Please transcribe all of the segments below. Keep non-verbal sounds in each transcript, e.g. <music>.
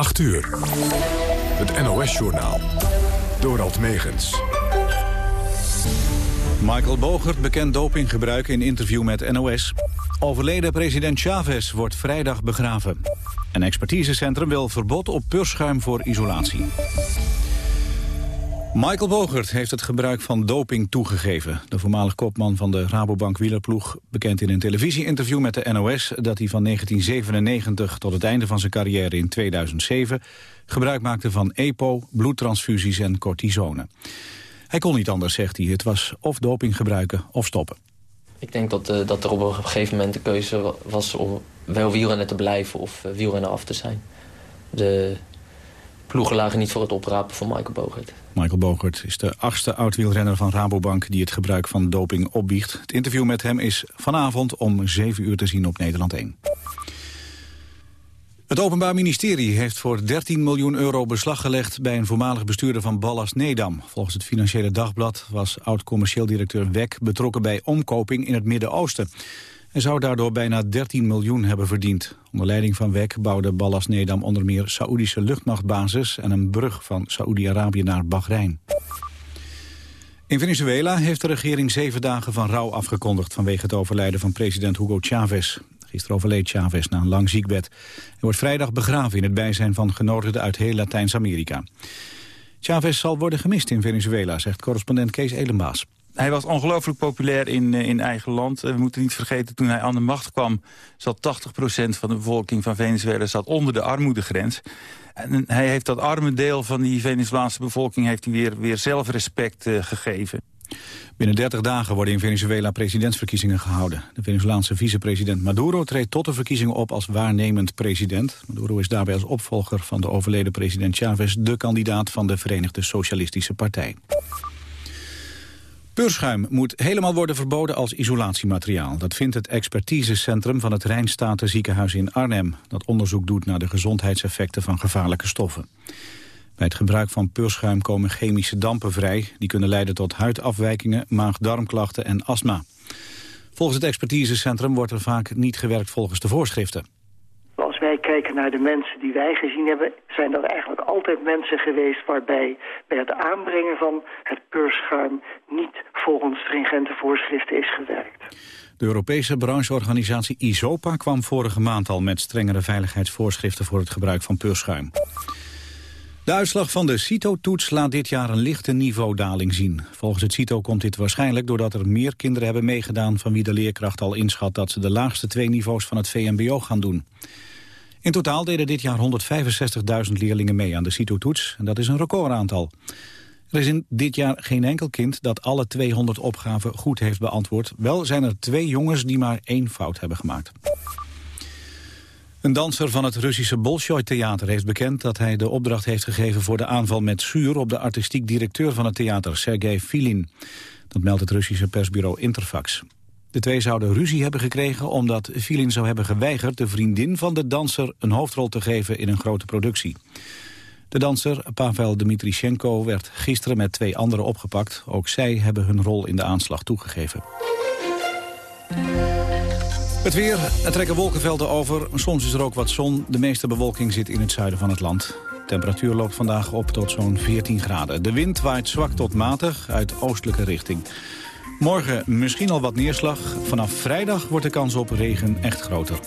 8 uur. Het NOS-journaal. Dorald Megens. Michael Bogert bekend dopinggebruik in interview met NOS. Overleden president Chavez wordt vrijdag begraven. Een expertisecentrum wil verbod op purschuim voor isolatie. Michael Bogert heeft het gebruik van doping toegegeven. De voormalig kopman van de Rabobank wielerploeg bekend in een televisieinterview met de NOS... dat hij van 1997 tot het einde van zijn carrière in 2007... gebruik maakte van EPO, bloedtransfusies en cortisone. Hij kon niet anders, zegt hij. Het was of doping gebruiken of stoppen. Ik denk dat, uh, dat er op een gegeven moment de keuze was om wel wielrennen te blijven of uh, wielrennen af te zijn. De ploegen lagen niet voor het oprapen van Michael Bogert. Michael Bogert is de achtste oud-wielrenner van Rabobank die het gebruik van doping opbiecht. Het interview met hem is vanavond om 7 uur te zien op Nederland 1. Het Openbaar Ministerie heeft voor 13 miljoen euro beslag gelegd... bij een voormalig bestuurder van Ballas Nedam. Volgens het Financiële Dagblad was oud-commercieel directeur Wek... betrokken bij omkoping in het Midden-Oosten. Hij zou daardoor bijna 13 miljoen hebben verdiend. Onder leiding van Wek bouwde Ballas Nedam onder meer Saoedische luchtmachtbasis... en een brug van Saoedi-Arabië naar Bahrein. In Venezuela heeft de regering zeven dagen van rouw afgekondigd... vanwege het overlijden van president Hugo Chavez. Gisteren overleed Chavez na een lang ziekbed. Hij wordt vrijdag begraven in het bijzijn van genodigden uit heel Latijns-Amerika. Chavez zal worden gemist in Venezuela, zegt correspondent Kees Elenbaas. Hij was ongelooflijk populair in, eh, in eigen land. We moeten niet vergeten, toen hij aan de macht kwam... zat 80% van de bevolking van Venezuela zat onder de armoedegrens. En hij heeft dat arme deel van die Venezolaanse bevolking... heeft hij weer, weer zelfrespect gegeven. Binnen 30 dagen worden in Venezuela presidentsverkiezingen gehouden. De Venezolaanse vicepresident Maduro treedt tot de verkiezingen op als waarnemend president. Maduro is daarbij als opvolger van de overleden president Chavez... de kandidaat van de Verenigde Socialistische Partij. Puurschuim moet helemaal worden verboden als isolatiemateriaal. Dat vindt het expertisecentrum van het Rijnstaten ziekenhuis in Arnhem... dat onderzoek doet naar de gezondheidseffecten van gevaarlijke stoffen. Bij het gebruik van puurschuim komen chemische dampen vrij... die kunnen leiden tot huidafwijkingen, maag-darmklachten en astma. Volgens het expertisecentrum wordt er vaak niet gewerkt volgens de voorschriften. De mensen die wij gezien hebben... zijn dat eigenlijk altijd mensen geweest waarbij bij het aanbrengen van het puurschuim... niet volgens stringente voorschriften is gewerkt. De Europese brancheorganisatie ISOPA kwam vorige maand al met strengere veiligheidsvoorschriften voor het gebruik van puurschuim. De uitslag van de CITO-toets laat dit jaar een lichte niveaudaling zien. Volgens het CITO komt dit waarschijnlijk doordat er meer kinderen hebben meegedaan... van wie de leerkracht al inschat dat ze de laagste twee niveaus van het VMBO gaan doen. In totaal deden dit jaar 165.000 leerlingen mee aan de CITO-toets. En dat is een recordaantal. Er is in dit jaar geen enkel kind dat alle 200 opgaven goed heeft beantwoord. Wel zijn er twee jongens die maar één fout hebben gemaakt. Een danser van het Russische Bolshoi-theater heeft bekend dat hij de opdracht heeft gegeven voor de aanval met zuur op de artistiek directeur van het theater, Sergei Filin. Dat meldt het Russische persbureau Interfax. De twee zouden ruzie hebben gekregen omdat Filin zou hebben geweigerd de vriendin van de danser een hoofdrol te geven in een grote productie. De danser, Pavel Dmitrichenko, werd gisteren met twee anderen opgepakt. Ook zij hebben hun rol in de aanslag toegegeven. Het weer, er trekken wolkenvelden over. Soms is er ook wat zon. De meeste bewolking zit in het zuiden van het land. De temperatuur loopt vandaag op tot zo'n 14 graden. De wind waait zwak tot matig uit oostelijke richting. Morgen misschien al wat neerslag. Vanaf vrijdag wordt de kans op regen echt groter.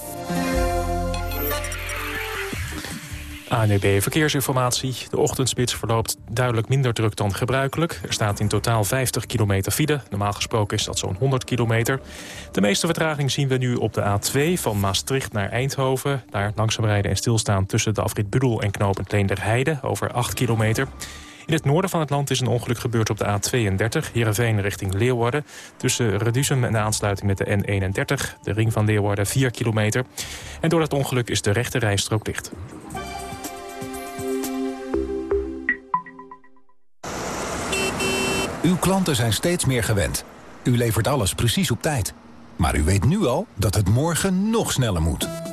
ANUB e Verkeersinformatie. De ochtendspits verloopt duidelijk minder druk dan gebruikelijk. Er staat in totaal 50 kilometer file. Normaal gesproken is dat zo'n 100 kilometer. De meeste vertraging zien we nu op de A2 van Maastricht naar Eindhoven. Daar langzaam rijden en stilstaan tussen de afrit Budel en knooppunt Leenderheide over 8 kilometer. In het noorden van het land is een ongeluk gebeurd op de A32, Heerenveen richting Leeuwarden. Tussen Reduzum en de aansluiting met de N31, de ring van Leeuwarden 4 kilometer. En door dat ongeluk is de rechte rijstrook dicht. Uw klanten zijn steeds meer gewend. U levert alles precies op tijd. Maar u weet nu al dat het morgen nog sneller moet.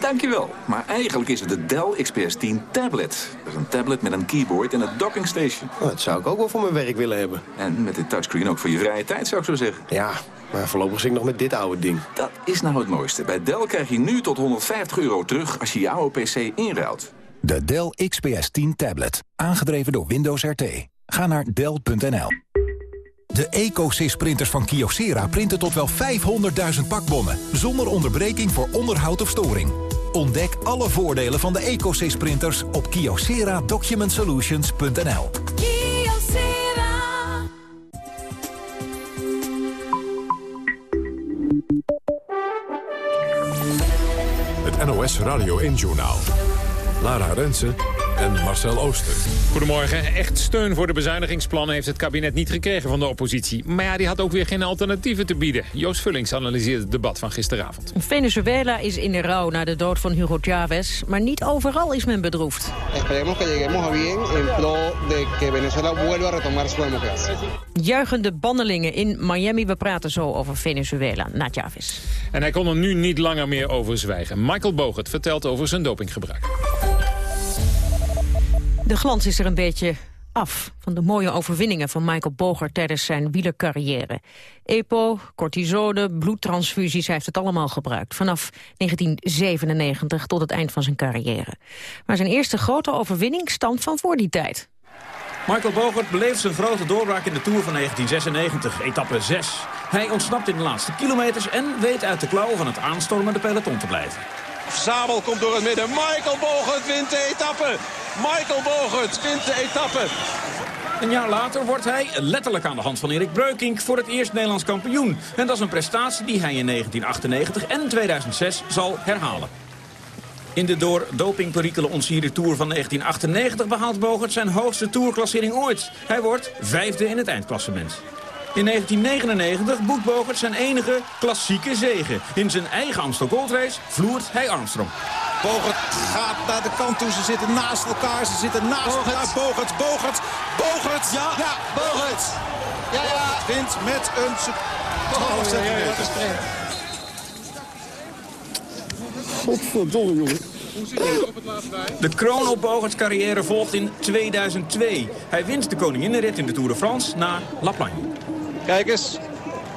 Dankjewel. Maar eigenlijk is het de Dell XPS 10 tablet. Dat is een tablet met een keyboard en een docking station. Oh, dat zou ik ook wel voor mijn werk willen hebben. En met dit touchscreen ook voor je vrije tijd, zou ik zo zeggen. Ja, maar voorlopig zit ik nog met dit oude ding. Dat is nou het mooiste. Bij Dell krijg je nu tot 150 euro terug als je je oude PC inruilt. De Dell XPS 10 tablet. Aangedreven door Windows RT. Ga naar Dell.nl. De EcoSys-printers van Kyocera printen tot wel 500.000 pakbonnen... zonder onderbreking voor onderhoud of storing. Ontdek alle voordelen van de EcoSys-printers op kyocera-document-solutions.nl. Het NOS Radio 1-journaal. Lara Rensen en Marcel Ooster. Goedemorgen. Echt steun voor de bezuinigingsplannen heeft het kabinet niet gekregen van de oppositie. Maar ja, die had ook weer geen alternatieven te bieden. Joost Vullings analyseert het debat van gisteravond. Venezuela is in de rouw na de dood van Hugo Chavez. Maar niet overal is men bedroefd. Esperemos que lleguemos a bien en pro de que Venezuela vuelva a retomar su democracia. Juichende bannelingen in Miami. We praten zo over Venezuela na Chavez. En hij kon er nu niet langer meer over zwijgen. Michael Bogert vertelt over zijn dopinggebruik. De glans is er een beetje af van de mooie overwinningen van Michael Boger tijdens zijn wielercarrière. EPO, cortisone, bloedtransfusies, hij heeft het allemaal gebruikt. Vanaf 1997 tot het eind van zijn carrière. Maar zijn eerste grote overwinning stamt van voor die tijd. Michael Bogert beleeft zijn grote doorbraak in de Tour van 1996, etappe 6. Hij ontsnapt in de laatste kilometers en weet uit de klauwen van het aanstormende peloton te blijven. Zabel komt door het midden. Michael Bogert wint de etappe. Michael Bogert wint de etappe. Een jaar later wordt hij, letterlijk aan de hand van Erik Breukink, voor het eerst Nederlands kampioen. En dat is een prestatie die hij in 1998 en 2006 zal herhalen. In de door dopingperikelen ontsierde Tour van 1998 behaalt Bogert zijn hoogste tourklassering ooit. Hij wordt vijfde in het eindklassement. In 1999 boekt Bogert zijn enige klassieke zege. In zijn eigen Amstel Gold Race vloert hij Armstrong. Bogert gaat naar de kant toe. Ze zitten naast elkaar. Ze zitten naast Bogert. elkaar. Bogert, Bogert, Bogert. Ja, ja Bogert. Ja, ja. wint met een 12 centimeter. Godverdomme, jongen. De kroon op Bogerts carrière volgt in 2002. Hij wint de koninginnenrit in de Tour de France na La Plagne. Kijk eens,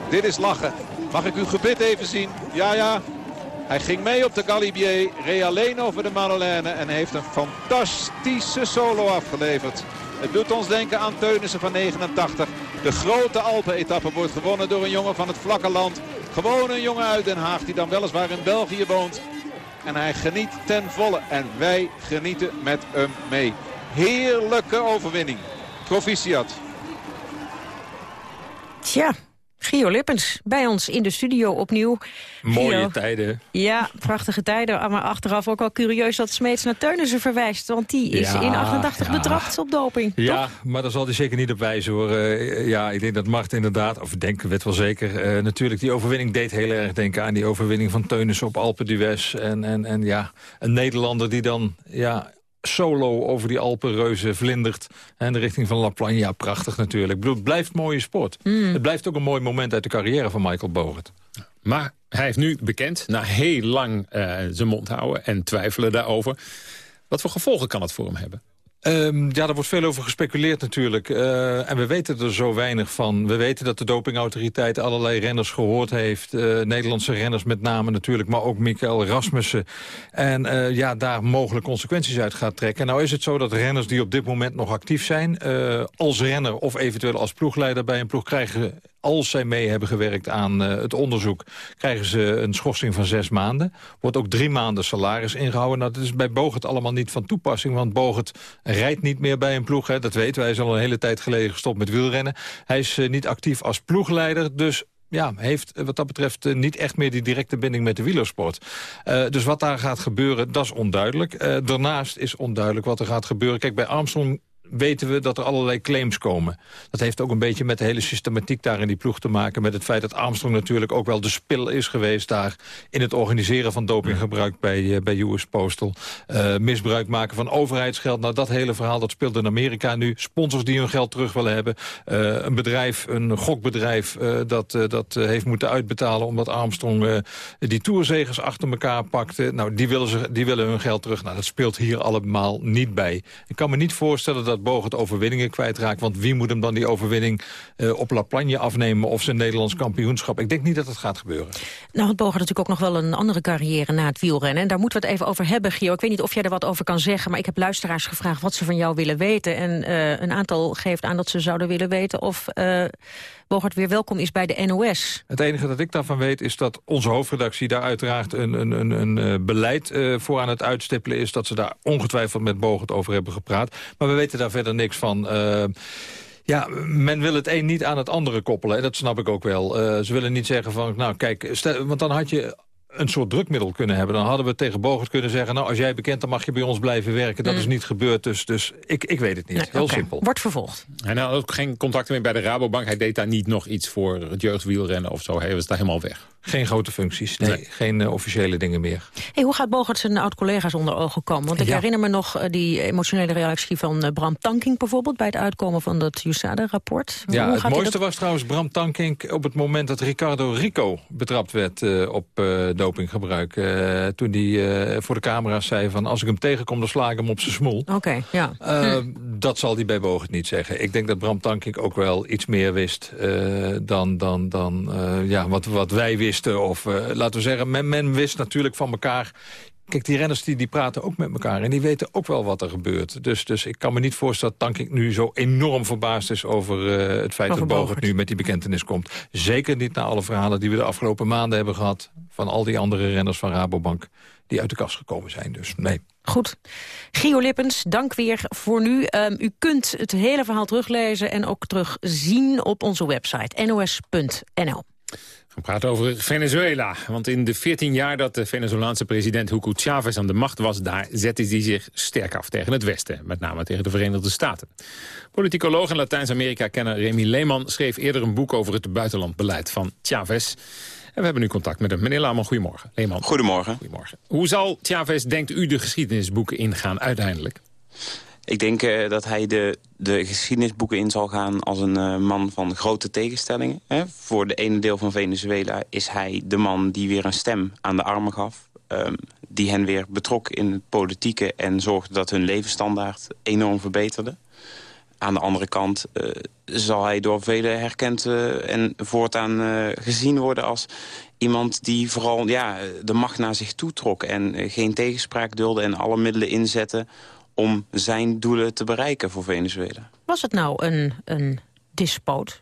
dit is lachen. Mag ik uw gebit even zien? Ja, ja. Hij ging mee op de Galibier, reed alleen over de Madeleine en heeft een fantastische solo afgeleverd. Het doet ons denken aan Teunissen van 89. De grote Alpen-etappe wordt gewonnen door een jongen van het vlakke land. Gewoon een jongen uit Den Haag die dan weliswaar in België woont. En hij geniet ten volle. En wij genieten met hem mee. Heerlijke overwinning. Proficiat. Tja, Gio Lippens, bij ons in de studio opnieuw. Mooie Gio, tijden. Ja, prachtige tijden. Maar achteraf ook wel curieus dat Smeets naar Teunissen verwijst. Want die is Ja, in 88 ja. betrapt op doping. Ja, maar daar zal hij zeker niet op wijzen hoor. Eh, ja, ik denk dat Mart inderdaad, of ik denk, weet wel zeker... eh, natuurlijk, die overwinning deed heel erg denken aan die overwinning van Teunissen op Alpe d'Huez. En, en, en ja, een Nederlander die dan ja, solo over die Alpenreuzen vlindert. En in de richting van La Plagne, ja, prachtig natuurlijk. Ik bedoel, het blijft mooie sport. Het blijft ook een mooi moment uit de carrière van Michael Bogert. Maar hij heeft nu bekend, na heel lang eh, zijn mond houden en twijfelen daarover... wat voor gevolgen kan het voor hem hebben? Ehm, ja, daar wordt veel over gespeculeerd natuurlijk. Eh, en we weten er zo weinig van. We weten dat de dopingautoriteit allerlei renners gehoord heeft. eh, Nederlandse renners met name natuurlijk, maar ook Michael Rasmussen. En eh, ja, daar mogelijk consequenties uit gaat trekken. Nou is het zo dat renners die op dit moment nog actief zijn... als renner of eventueel als ploegleider bij een ploeg krijgen als zij mee hebben gewerkt aan eh, het onderzoek... krijgen ze een schorsing van zes maanden. Wordt ook drie maanden salaris ingehouden. Nou, dat is bij Bogert allemaal niet van toepassing... want Bogert rijdt niet meer bij een ploeg. Hè. Dat weten wij. Hij is al een hele tijd geleden gestopt met wielrennen. Hij is eh, niet actief als ploegleider, dus ja, heeft eh, wat dat betreft niet echt meer die directe binding met de wielersport. Dus wat daar gaat gebeuren, dat is onduidelijk. Daarnaast is onduidelijk wat er gaat gebeuren. Kijk, bij Armstrong weten we dat er allerlei claims komen. Dat heeft ook een beetje met de hele systematiek daar in die ploeg te maken. Met het feit dat Armstrong natuurlijk ook wel de spil is geweest daar... in het organiseren van dopinggebruik bij, uh, bij US Postal. Uh, misbruik maken van overheidsgeld. Nou, dat hele verhaal dat speelt in Amerika nu. Sponsors die hun geld terug willen hebben. Uh, een bedrijf, een gokbedrijf dat, dat heeft moeten uitbetalen... omdat Armstrong die toerzegers achter elkaar pakte. Nou, die willen, ze, die willen hun geld terug. Nou, dat speelt hier allemaal niet bij. Ik kan me niet voorstellen dat Boog het overwinningen kwijtraakt. Want wie moet hem dan die overwinning uh, op La Plagne afnemen... of zijn Nederlands kampioenschap? Ik denk niet dat het gaat gebeuren. Nou, had natuurlijk ook nog wel een andere carrière na het wielrennen. En daar moeten we het even over hebben, Gio. Ik weet niet of jij er wat over kan zeggen... maar ik heb luisteraars gevraagd wat ze van jou willen weten. En uh, een aantal geeft aan dat ze zouden willen weten... of uh, Bogert weer welkom is bij de NOS. Het enige dat ik daarvan weet is dat onze hoofdredactie... daar uiteraard een, een, een, een beleid uh, voor aan het uitstippelen is... dat ze daar ongetwijfeld met Bogert over hebben gepraat. Maar we weten daar verder niks van... Uh, ja, men wil het een niet aan het andere koppelen. En dat snap ik ook wel. Ze willen niet zeggen van, nou kijk, want dan had je een soort drukmiddel kunnen hebben. Dan hadden we tegen Bogert kunnen zeggen... nou, als jij bekend, dan mag je bij ons blijven werken. Dat mm. is niet gebeurd, dus, dus ik, ik weet het niet. Nee, Heel okay. simpel. Wordt vervolgd. Hij had ook geen contacten meer bij de Rabobank. Hij deed daar niet nog iets voor het jeugdwielrennen of zo. Hij was daar helemaal weg. Geen grote functies, nee. nee. Geen uh, officiële dingen meer. Hey, hoe gaat Bogert zijn oud-collega's onder ogen komen? Want ik ja. herinner me nog uh, die emotionele reactie van uh, Bram Tankink bijvoorbeeld... bij het uitkomen van dat USADA-rapport. Ja, het mooiste dat... was trouwens Bram Tankink op het moment dat Ricardo Rico betrapt werd op dopinggebruik. toen hij voor de camera's zei van als ik hem tegenkom dan sla ik hem op zijn smoel. Oké, okay, ja. Hm. Dat zal hij bij Bogert niet zeggen. Ik denk dat Bram Tankink ook wel iets meer wist dan, dan, dan ja, wat, wat wij wisten of uh, laten we zeggen, men, men wist natuurlijk van elkaar... Kijk, die renners die, die praten ook met elkaar en die weten ook wel wat er gebeurt. Dus, dus ik kan me niet voorstellen dat Tankink nu zo enorm verbaasd is... over uh, het feit dat Bogert nu met die bekentenis komt. Zeker niet na alle verhalen die we de afgelopen maanden hebben gehad... van al die andere renners van Rabobank die uit de kast gekomen zijn. Dus nee. Goed. Gio Lippens, dank weer voor nu. Um, u kunt het hele verhaal teruglezen en ook terugzien op onze website nos.nl. We praten over Venezuela. Want in de 14 jaar dat de Venezolaanse president Hugo Chavez aan de macht was... daar zette hij zich sterk af tegen het Westen. Met name tegen de Verenigde Staten. Politicoloog en Latijns-Amerika-kenner Remy Lehman... schreef eerder een boek over het buitenlandbeleid van Chavez. En we hebben nu contact met hem. Meneer Lehman, goedemorgen. Lehman. Goedemorgen. goedemorgen. Hoe zal Chavez, denkt u, de geschiedenisboeken ingaan uiteindelijk? Ik denk uh, dat hij de, de geschiedenisboeken in zal gaan als een uh, man van grote tegenstellingen. Hè. Voor de ene deel van Venezuela is hij de man die weer een stem aan de armen gaf. Um, die hen weer betrok in het politieke en zorgde dat hun levensstandaard enorm verbeterde. Aan de andere kant uh, zal hij door velen herkend en voortaan gezien worden als iemand die vooral ja, de macht naar zich toe trok... en geen tegenspraak dulde en alle middelen inzette om zijn doelen te bereiken voor Venezuela. Was het nou een, een despoot,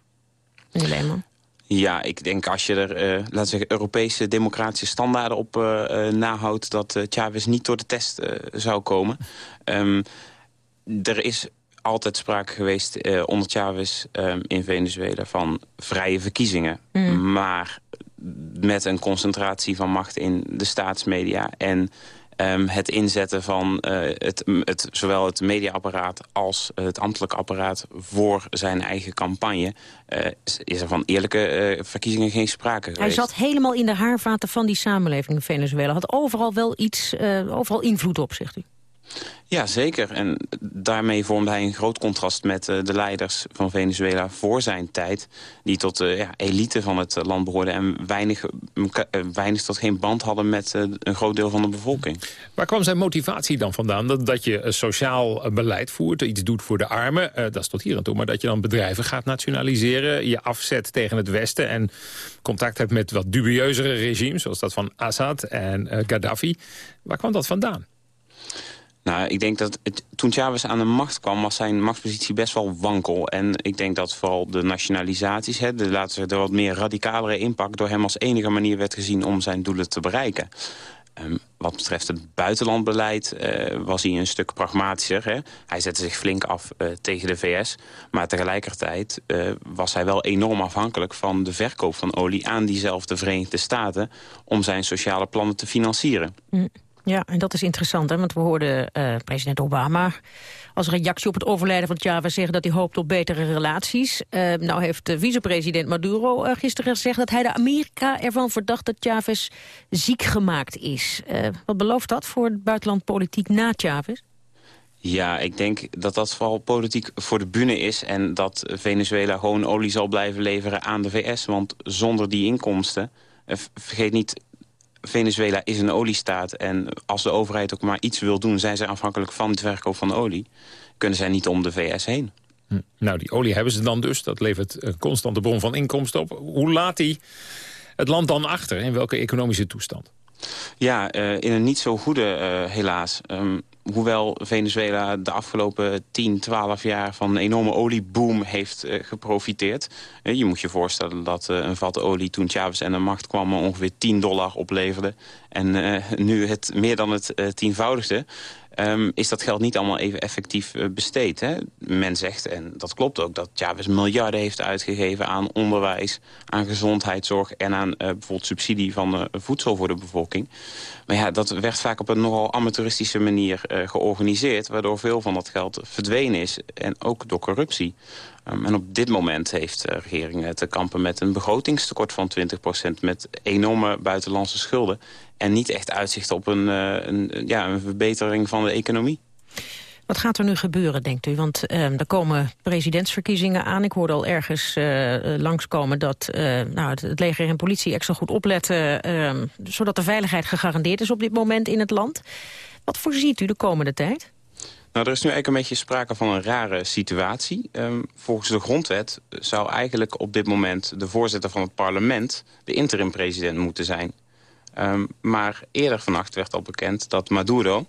meneer Lehman? Ja, ik denk als je er, uh, laten we zeggen, Europese democratische standaarden op uh, uh, nahoudt... dat Chavez niet door de test zou komen. Um, er is altijd sprake geweest onder Chavez um, in Venezuela van vrije verkiezingen. Mm. Maar met een concentratie van macht in de staatsmedia... en Um, het inzetten van uh, het, het, zowel het mediaapparaat als het ambtelijk apparaat voor zijn eigen campagne... Uh, is er van eerlijke uh, verkiezingen geen sprake geweest. Hij zat helemaal in de haarvaten van die samenleving in Venezuela. Had overal wel iets, overal invloed op, zegt u. Ja, zeker. En daarmee vormde hij een groot contrast met uh, de leiders van Venezuela voor zijn tijd. Die tot de uh, ja, elite van het land behoorden en weinig, uh, weinig tot geen band hadden met een groot deel van de bevolking. Waar kwam zijn motivatie dan vandaan? Dat, dat je sociaal beleid voert, iets doet voor de armen, dat is tot hier aan toe. Maar dat je dan bedrijven gaat nationaliseren, je afzet tegen het Westen en contact hebt met wat dubieuzere regimes, zoals dat van Assad en Gaddafi. Waar kwam dat vandaan? Nou, ik denk dat het, toen Chavez aan de macht kwam... was zijn machtspositie best wel wankel. En ik denk dat vooral de nationalisaties... Hè, de, laten we de wat meer radicalere impact... door hem als enige manier werd gezien om zijn doelen te bereiken. Um, wat betreft het buitenlandbeleid uh, was hij een stuk pragmatischer. Hè? Hij zette zich flink af uh, tegen de VS. Maar tegelijkertijd uh, was hij wel enorm afhankelijk van de verkoop van olie... aan diezelfde Verenigde Staten om zijn sociale plannen te financieren. Mm. Ja, en dat is interessant, hè? want we hoorden uh, president Obama als reactie op het overlijden van Chavez zeggen dat hij hoopt op betere relaties. Uh, nou heeft vicepresident Maduro uh, gisteren gezegd dat hij de Amerika ervan verdacht dat Chavez ziek gemaakt is. wat belooft dat voor het buitenlandpolitiek na Chavez? Ja, ik denk dat dat vooral politiek voor de bühne is... en dat Venezuela gewoon olie zal blijven leveren aan de VS. Want zonder die inkomsten, vergeet niet Venezuela is een oliestaat en als de overheid ook maar iets wil doen... zijn zij afhankelijk van het verkoop van olie. Kunnen zij niet om de VS heen. Hm. Nou, die olie hebben ze dan dus. Dat levert een constante bron van inkomsten op. Hoe laat hij het land dan achter? In welke economische toestand? Ja, uh, in een niet zo goede, uh, helaas. Um, hoewel Venezuela de afgelopen 10, 12 jaar van een enorme olieboom heeft uh, geprofiteerd. Je moet je voorstellen dat een vat olie toen Chavez aan de macht kwam ongeveer 10 dollar opleverde. En nu het meer dan het tienvoudigste. Um, is dat geld niet allemaal even effectief uh, besteed. Hè? Men zegt, en dat klopt ook, dat Chavez miljarden heeft uitgegeven aan onderwijs, aan gezondheidszorg en aan uh, bijvoorbeeld subsidie van uh, voedsel voor de bevolking. Maar ja, dat werd vaak op een nogal amateuristische manier georganiseerd, waardoor veel van dat geld verdwenen is en ook door corruptie. Um, en op dit moment heeft de regering te kampen met een begrotingstekort van 20%... met enorme buitenlandse schulden en niet echt uitzicht op een, uh, een, ja, een verbetering van de economie. Wat gaat er nu gebeuren, denkt u? Want uh, er komen presidentsverkiezingen aan. Ik hoorde al ergens uh, langskomen dat uh, nou, het, het, leger en politie extra goed opletten... Ehm, zodat de veiligheid gegarandeerd is op dit moment in het land. Wat voorziet u de komende tijd? Nou, er is nu eigenlijk een beetje sprake van een rare situatie. Um, volgens de grondwet zou eigenlijk op dit moment de voorzitter van het parlement... de interim-president moeten zijn. Um, maar eerder vannacht werd al bekend dat Maduro...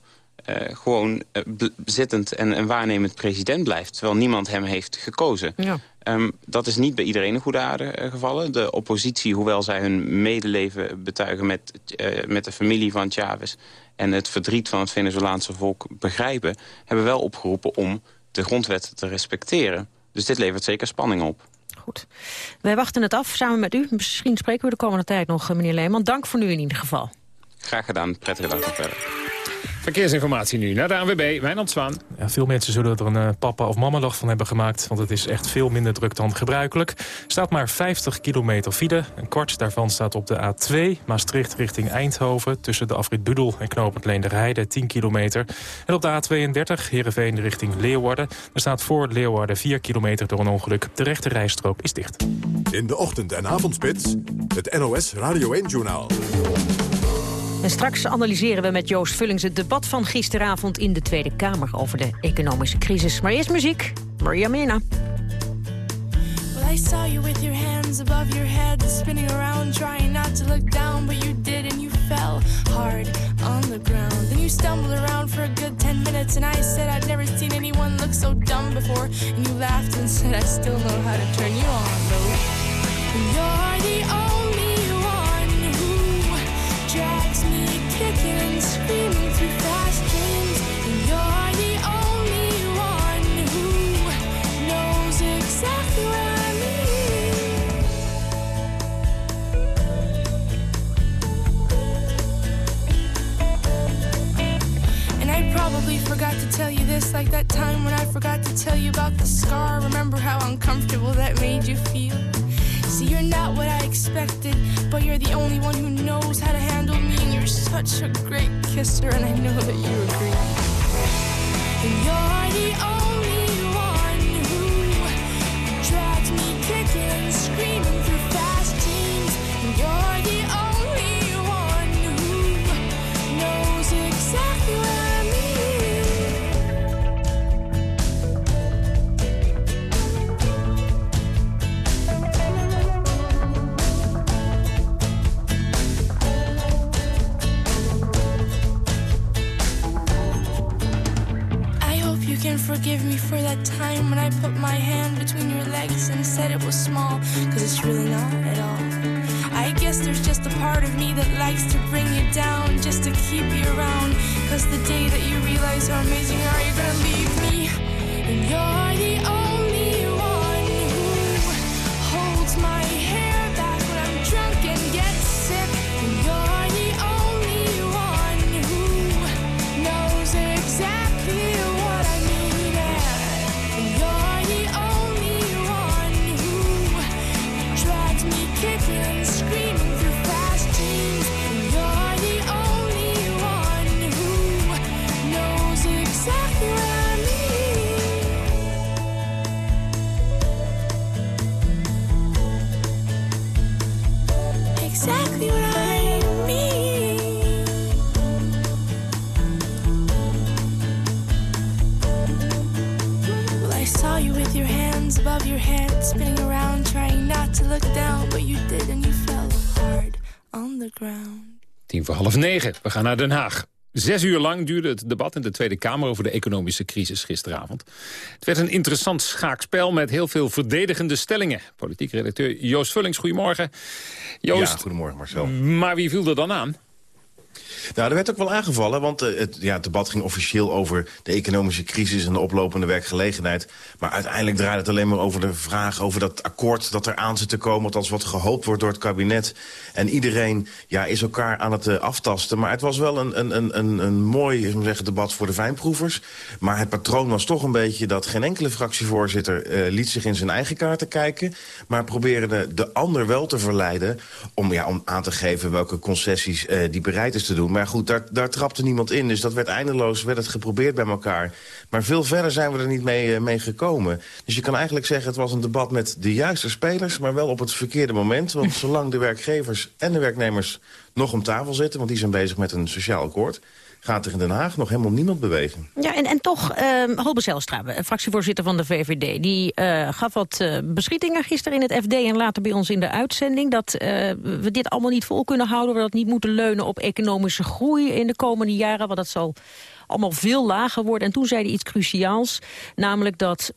Uh, gewoon uh, zittend en, en waarnemend president blijft... terwijl niemand hem heeft gekozen. Ja. Um, dat is niet bij iedereen een goede aarde uh, gevallen. De oppositie, hoewel zij hun medeleven betuigen met, met de familie van Chavez... en het verdriet van het Venezolaanse volk begrijpen... hebben wel opgeroepen om de grondwet te respecteren. Dus dit levert zeker spanning op. Goed. Wij wachten het af samen met u. Misschien spreken we de komende tijd nog, eh, meneer Leeman. Dank voor nu in ieder geval. Graag gedaan. Prettige dag verder. Verkeersinformatie nu naar de ANWB, Wijnand Zwaan. Ja, veel mensen zullen er een uh, papa- of mamadag van hebben gemaakt... want het is echt veel minder druk dan gebruikelijk. staat maar 50 kilometer file. Een kwart daarvan staat op de A2, Maastricht richting Eindhoven... tussen de afrit Budel en knooppunt Leenderheide, 10 kilometer. En op de A32, Heerenveen richting Leeuwarden. Er staat voor Leeuwarden 4 kilometer door een ongeluk. De rechte rijstrook is dicht. In de ochtend- en avondspits, het NOS Radio 1-journaal. En straks analyseren we met Joost Vullings het debat van gisteravond in de Tweede Kamer over de economische crisis. Maar eerst muziek, Maria Mena. Well, I saw you with your hands above your head, spinning around, trying not to look down, but you did and you fell hard on the ground. Then you stumbled around for a good ten minutes, and I said I'd never seen anyone look so dumb before, and you laughed and said I still know how to turn you on, though. You're the only forgot to tell you this, like that time when I forgot to tell you about the scar. Remember how uncomfortable that made you feel? See, you're not what I expected, but you're the only one who knows how to handle me, and you're such a great kisser, and I know that you agree. And you're the only We gaan naar Den Haag. Zes uur lang duurde het debat in de Tweede Kamer over de economische crisis gisteravond. Het werd een interessant schaakspel met heel veel verdedigende stellingen. Politiek redacteur Joost Vullings, goedemorgen. Joost, ja, goedemorgen Marcel. Maar wie viel er dan aan? Nou, er werd ook wel aangevallen, want eh, het, ja, het debat ging officieel over de economische crisis en de oplopende werkgelegenheid. Maar uiteindelijk draaide het alleen maar over de vraag over dat akkoord dat er aan zit te komen, althans wat gehoopt wordt door het kabinet. En iedereen ja, is elkaar aan het eh, aftasten. Maar het was wel een, een, een, een, mooi zeggen, debat voor de fijnproevers. Maar het patroon was toch een beetje dat geen enkele fractievoorzitter eh, liet zich in zijn eigen kaarten kijken. Maar probeerde de ander wel te verleiden om, ja, om aan te geven welke concessies eh, die bereid is te doen. Maar goed, daar, daar trapte niemand in. Dus dat werd eindeloos, werd het geprobeerd bij elkaar. Maar veel verder zijn we er niet mee, eh, mee gekomen. Dus je kan eigenlijk zeggen, het was een debat met de juiste spelers... maar wel op het verkeerde moment. Want <laughs> zolang de werkgevers en de werknemers nog om tafel zitten... want die zijn bezig met een sociaal akkoord gaat er in Den Haag nog helemaal niemand bewegen. Ja, en, en toch, uh, Holbe Zijlstra, eh, fractievoorzitter van de VVD... die uh, gaf wat uh, beschietingen gisteren in het FD en later bij ons in de uitzending... dat we dit allemaal niet vol kunnen houden... we dat niet moeten leunen op economische groei in de komende jaren... want dat zal allemaal veel lager worden. En toen zei hij iets cruciaals, namelijk dat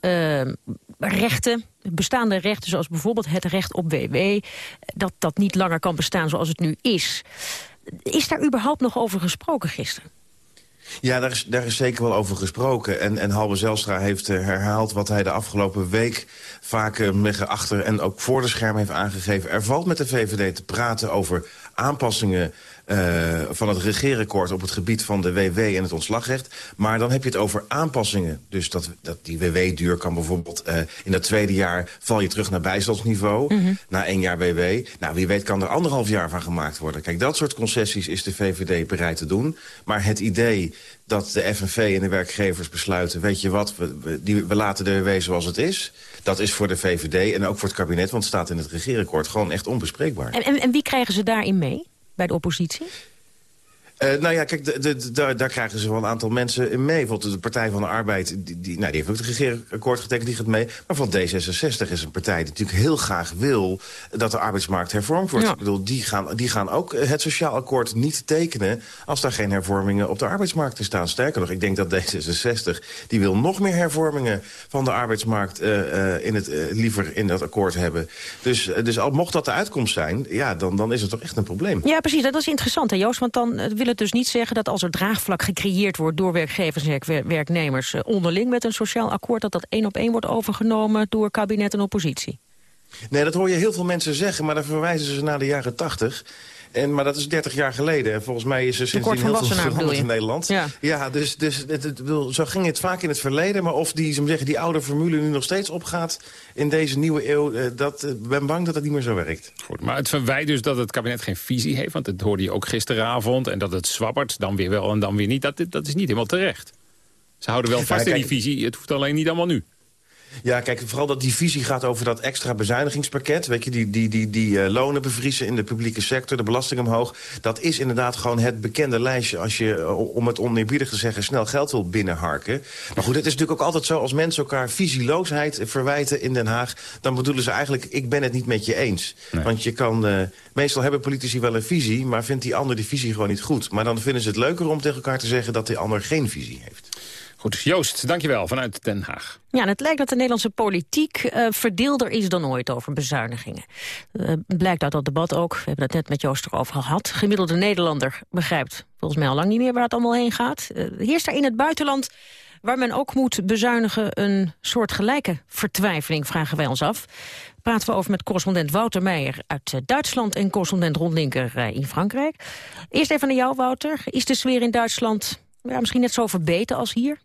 rechten bestaande rechten, zoals bijvoorbeeld het recht op WW... dat dat niet langer kan bestaan zoals het nu is. Is daar überhaupt nog over gesproken gisteren? Ja, daar is, daar is zeker wel over gesproken. En, en Halbe Zelstra heeft uh, herhaald wat hij de afgelopen week vaak uh, achter en ook voor de scherm heeft aangegeven. Er valt met de VVD te praten over aanpassingen uh, van het regeerakkoord op het gebied van de WW en het ontslagrecht. Maar dan heb je het over aanpassingen. Dus dat, dat die WW-duur kan bijvoorbeeld uh, in dat tweede jaar val je terug naar bijstandsniveau. Mm -hmm. Na één jaar WW. Nou, wie weet kan er anderhalf jaar van gemaakt worden. Kijk, dat soort concessies is de VVD bereid te doen. Maar het idee dat de FNV en de werkgevers besluiten... weet je wat, we, we, die, we laten de WW zoals het is... dat is voor de VVD en ook voor het kabinet... want het staat in het regeerakkoord gewoon echt onbespreekbaar. En, en, en wie krijgen ze daarin mee? Bij de oppositie? Uh, nou ja, kijk, de, de, de, daar, krijgen ze wel een aantal mensen in mee. Bijvoorbeeld de Partij van de Arbeid, die, die, nou, die heeft ook het regeerakkoord getekend, die gaat mee. Maar van D66 is een partij die natuurlijk heel graag wil dat de arbeidsmarkt hervormd wordt. Ja. Ik bedoel, die gaan, die gaan ook het sociaal akkoord niet tekenen als daar geen hervormingen op de arbeidsmarkt in staan. Sterker nog, ik denk dat D66, die wil nog meer hervormingen van de arbeidsmarkt uh, uh, in het, liever in dat akkoord hebben. Dus, dus al mocht dat de uitkomst zijn, ja, dan, dan is het toch echt een probleem. Ja, precies, dat is interessant hè Joost, want dan wil het dus niet zeggen dat als er draagvlak gecreëerd wordt door werkgevers en werknemers onderling met een sociaal akkoord, dat dat één op één wordt overgenomen door kabinet en oppositie. Nee, dat hoor je heel veel mensen zeggen, maar dan verwijzen ze naar de jaren tachtig. En, maar dat is 30 jaar geleden. En volgens mij is er sindsdien heel veel veranderd in Nederland. Ja, ja dus, dus het, het, zo ging het vaak in het verleden. Maar of die, zeggen, die oude formule nu nog steeds opgaat in deze nieuwe eeuw... dat, ik ben bang dat het niet meer zo werkt. Goed, maar het verwijt dus dat het kabinet geen visie heeft. Want dat hoorde je ook gisteravond. En dat het zwabbert, dan weer wel en dan weer niet. Dat, dat is niet helemaal terecht. Ze houden wel vast ja, kijk, in die visie. Het hoeft alleen niet allemaal nu. Ja, kijk, vooral dat die visie gaat over dat extra bezuinigingspakket. Weet je, die, die, die, die uh, lonen bevriezen in de publieke sector, de belasting omhoog. Dat is inderdaad gewoon het bekende lijstje... als je, uh, om het oneerbiedig te zeggen, snel geld wil binnenharken. Maar goed, het is natuurlijk ook altijd zo... als mensen elkaar visieloosheid verwijten in Den Haag... dan bedoelen ze eigenlijk, ik ben het niet met je eens. Nee. Want je kan... Uh, meestal hebben politici wel een visie... maar vindt die ander die visie gewoon niet goed. Maar dan vinden ze het leuker om tegen elkaar te zeggen... dat die ander geen visie heeft. Goed, Joost, dankjewel vanuit Den Haag. Ja, het lijkt dat de Nederlandse politiek uh, verdeelder is dan ooit over bezuinigingen. Uh, blijkt uit dat debat ook, we hebben het net met Joost erover gehad. Gemiddelde Nederlander begrijpt volgens mij al lang niet meer waar het allemaal heen gaat. Uh, heerst er in het buitenland, waar men ook moet bezuinigen, een soort gelijke vertwijfeling, vragen wij ons af. Praten we over met correspondent Wouter Meijer uit Duitsland en correspondent Ron Linker in Frankrijk. Eerst even naar jou, Wouter. Is de sfeer in Duitsland ja, misschien net zo verbeten als hier?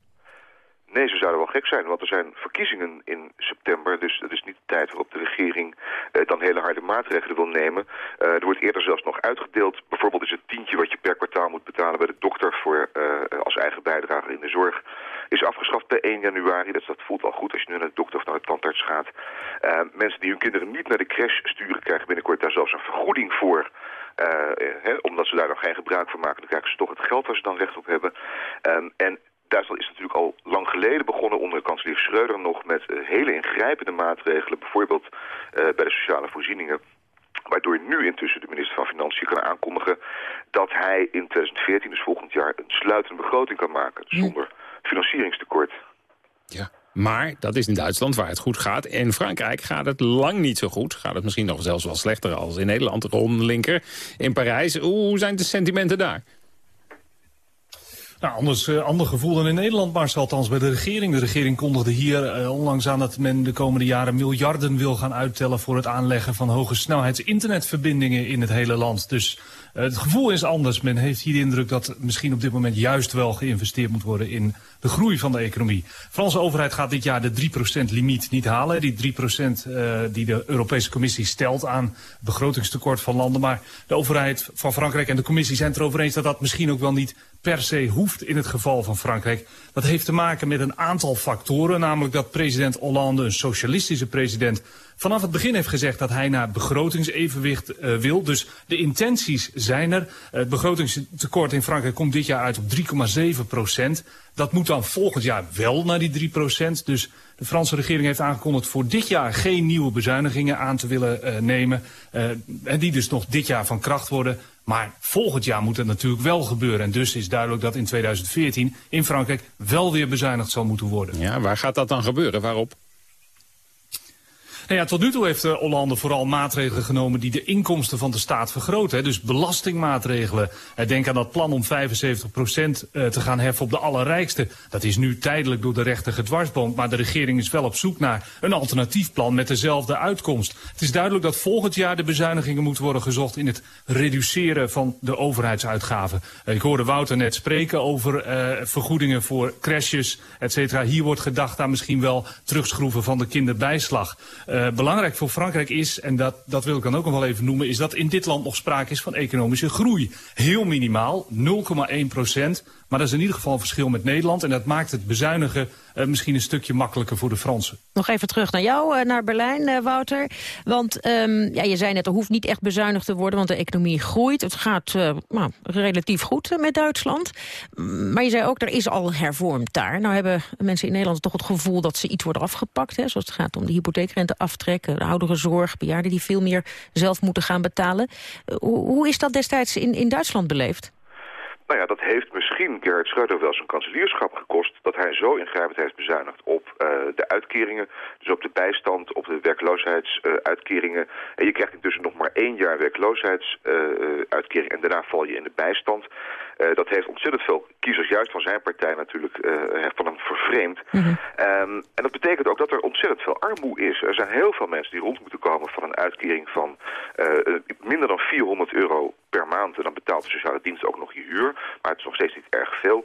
Nee, ze zouden wel gek zijn, want er zijn verkiezingen in september. Dus het is niet de tijd waarop de regering uh, dan hele harde maatregelen wil nemen. Uh, er wordt eerder zelfs nog uitgedeeld. Bijvoorbeeld is het tientje wat je per kwartaal moet betalen bij de dokter... Voor, uh, als eigen bijdrage in de zorg is afgeschaft per 1 januari. Dat, dat voelt al goed als je nu naar de dokter of naar de tandarts gaat. mensen die hun kinderen niet naar de crash sturen... krijgen binnenkort daar zelfs een vergoeding voor... omdat ze daar dan geen gebruik van maken, dan krijgen ze toch het geld waar ze dan recht op hebben. Ehm, en Duitsland is natuurlijk al lang geleden begonnen onder kanselier Schreuder nog met hele ingrijpende maatregelen. Bijvoorbeeld bij de sociale voorzieningen. Waardoor nu intussen de minister van Financiën kan aankondigen dat hij in 2014, dus volgend jaar, een sluitende begroting kan maken. Zonder financieringstekort. Ja. Maar dat is in Duitsland waar het goed gaat. In Frankrijk gaat het lang niet zo goed. Gaat het misschien nog zelfs wel slechter als in Nederland. Ron Linker in Parijs. Hoe zijn de sentimenten daar? Nou, anders, uh, ander gevoel dan in Nederland, maar althans bij de regering. De regering kondigde hier uh, onlangs aan dat men de komende jaren miljarden wil gaan uittellen voor het aanleggen van hoge snelheids internetverbindingen in het hele land. Dus het gevoel is anders. Men heeft hier de indruk dat misschien op dit moment juist wel geïnvesteerd moet worden in de groei van de economie. De Franse overheid gaat dit jaar de 3% limiet niet halen. Die 3% die de Europese Commissie stelt aan begrotingstekort van landen. Maar de overheid van Frankrijk en de Commissie zijn het erover eens dat dat misschien ook wel niet per se hoeft in het geval van Frankrijk. Dat heeft te maken met een aantal factoren. Namelijk dat president Hollande, een socialistische president... vanaf het begin heeft gezegd dat hij naar begrotingsevenwicht uh, wil. Dus de intenties zijn er. Het begrotingstekort in Frankrijk komt dit jaar uit op 3,7 procent. Dat moet dan volgend jaar wel naar die 3 procent. Dus de Franse regering heeft aangekondigd voor dit jaar geen nieuwe bezuinigingen aan te willen uh, nemen. En die dus nog dit jaar van kracht worden. Maar volgend jaar moet het natuurlijk wel gebeuren. En dus is duidelijk dat in 2014 in Frankrijk wel weer bezuinigd zal moeten worden. Ja, waar gaat dat dan gebeuren? Waarop? Nou ja, tot nu toe heeft uh, Hollande vooral maatregelen genomen die de inkomsten van de staat vergroten. Dus belastingmaatregelen. Uh, denk aan dat plan om 75% uh, te gaan heffen op de allerrijkste. Dat is nu tijdelijk door de rechter gedwarsboomd. Maar de regering is wel op zoek naar een alternatief plan met dezelfde uitkomst. Het is duidelijk dat volgend jaar de bezuinigingen moeten worden gezocht in het reduceren van de overheidsuitgaven. ik hoorde Wouter net spreken over vergoedingen voor crashes, et cetera. Hier wordt gedacht aan misschien wel terugschroeven van de kinderbijslag. Belangrijk voor Frankrijk is, en dat, dat wil ik dan ook nog wel even noemen... is dat in dit land nog sprake is van economische groei. Heel minimaal, 0,1 procent. Maar dat is in ieder geval een verschil met Nederland. En dat maakt het bezuinigen uh, misschien een stukje makkelijker voor de Fransen. Nog even terug naar jou, uh, naar Berlijn, uh, Wouter. Want um, ja, je zei net, er hoeft niet echt bezuinigd te worden... want de economie groeit. Het gaat nou, relatief goed met Duitsland. Maar je zei ook, er is al hervormd daar. Nou hebben mensen in Nederland toch het gevoel dat ze iets worden afgepakt. Hè, zoals het gaat om de hypotheekrenteaftrek, de ouderenzorg... bejaarden die veel meer zelf moeten gaan betalen. hoe, hoe is dat destijds in, in Duitsland beleefd? Nou ja, dat heeft misschien Gerhard Schreuder wel zijn kanselierschap gekost... dat hij zo ingrijpend heeft bezuinigd op uh, de uitkeringen... dus op de bijstand, op de werkloosheidsuitkeringen. En je krijgt intussen nog maar één jaar werkloosheidsuitkering... Uh, en daarna val je in de bijstand. Uh, dat heeft ontzettend veel kiezers, juist van zijn partij natuurlijk, uh, van hem vervreemd. Mm -hmm. um, en dat betekent ook dat er ontzettend veel armoede is. Er zijn heel veel mensen die rond moeten komen van een uitkering van uh, minder dan 400 euro per maand. En dan betaalt de sociale dienst ook nog je huur. Maar het is nog steeds niet erg veel.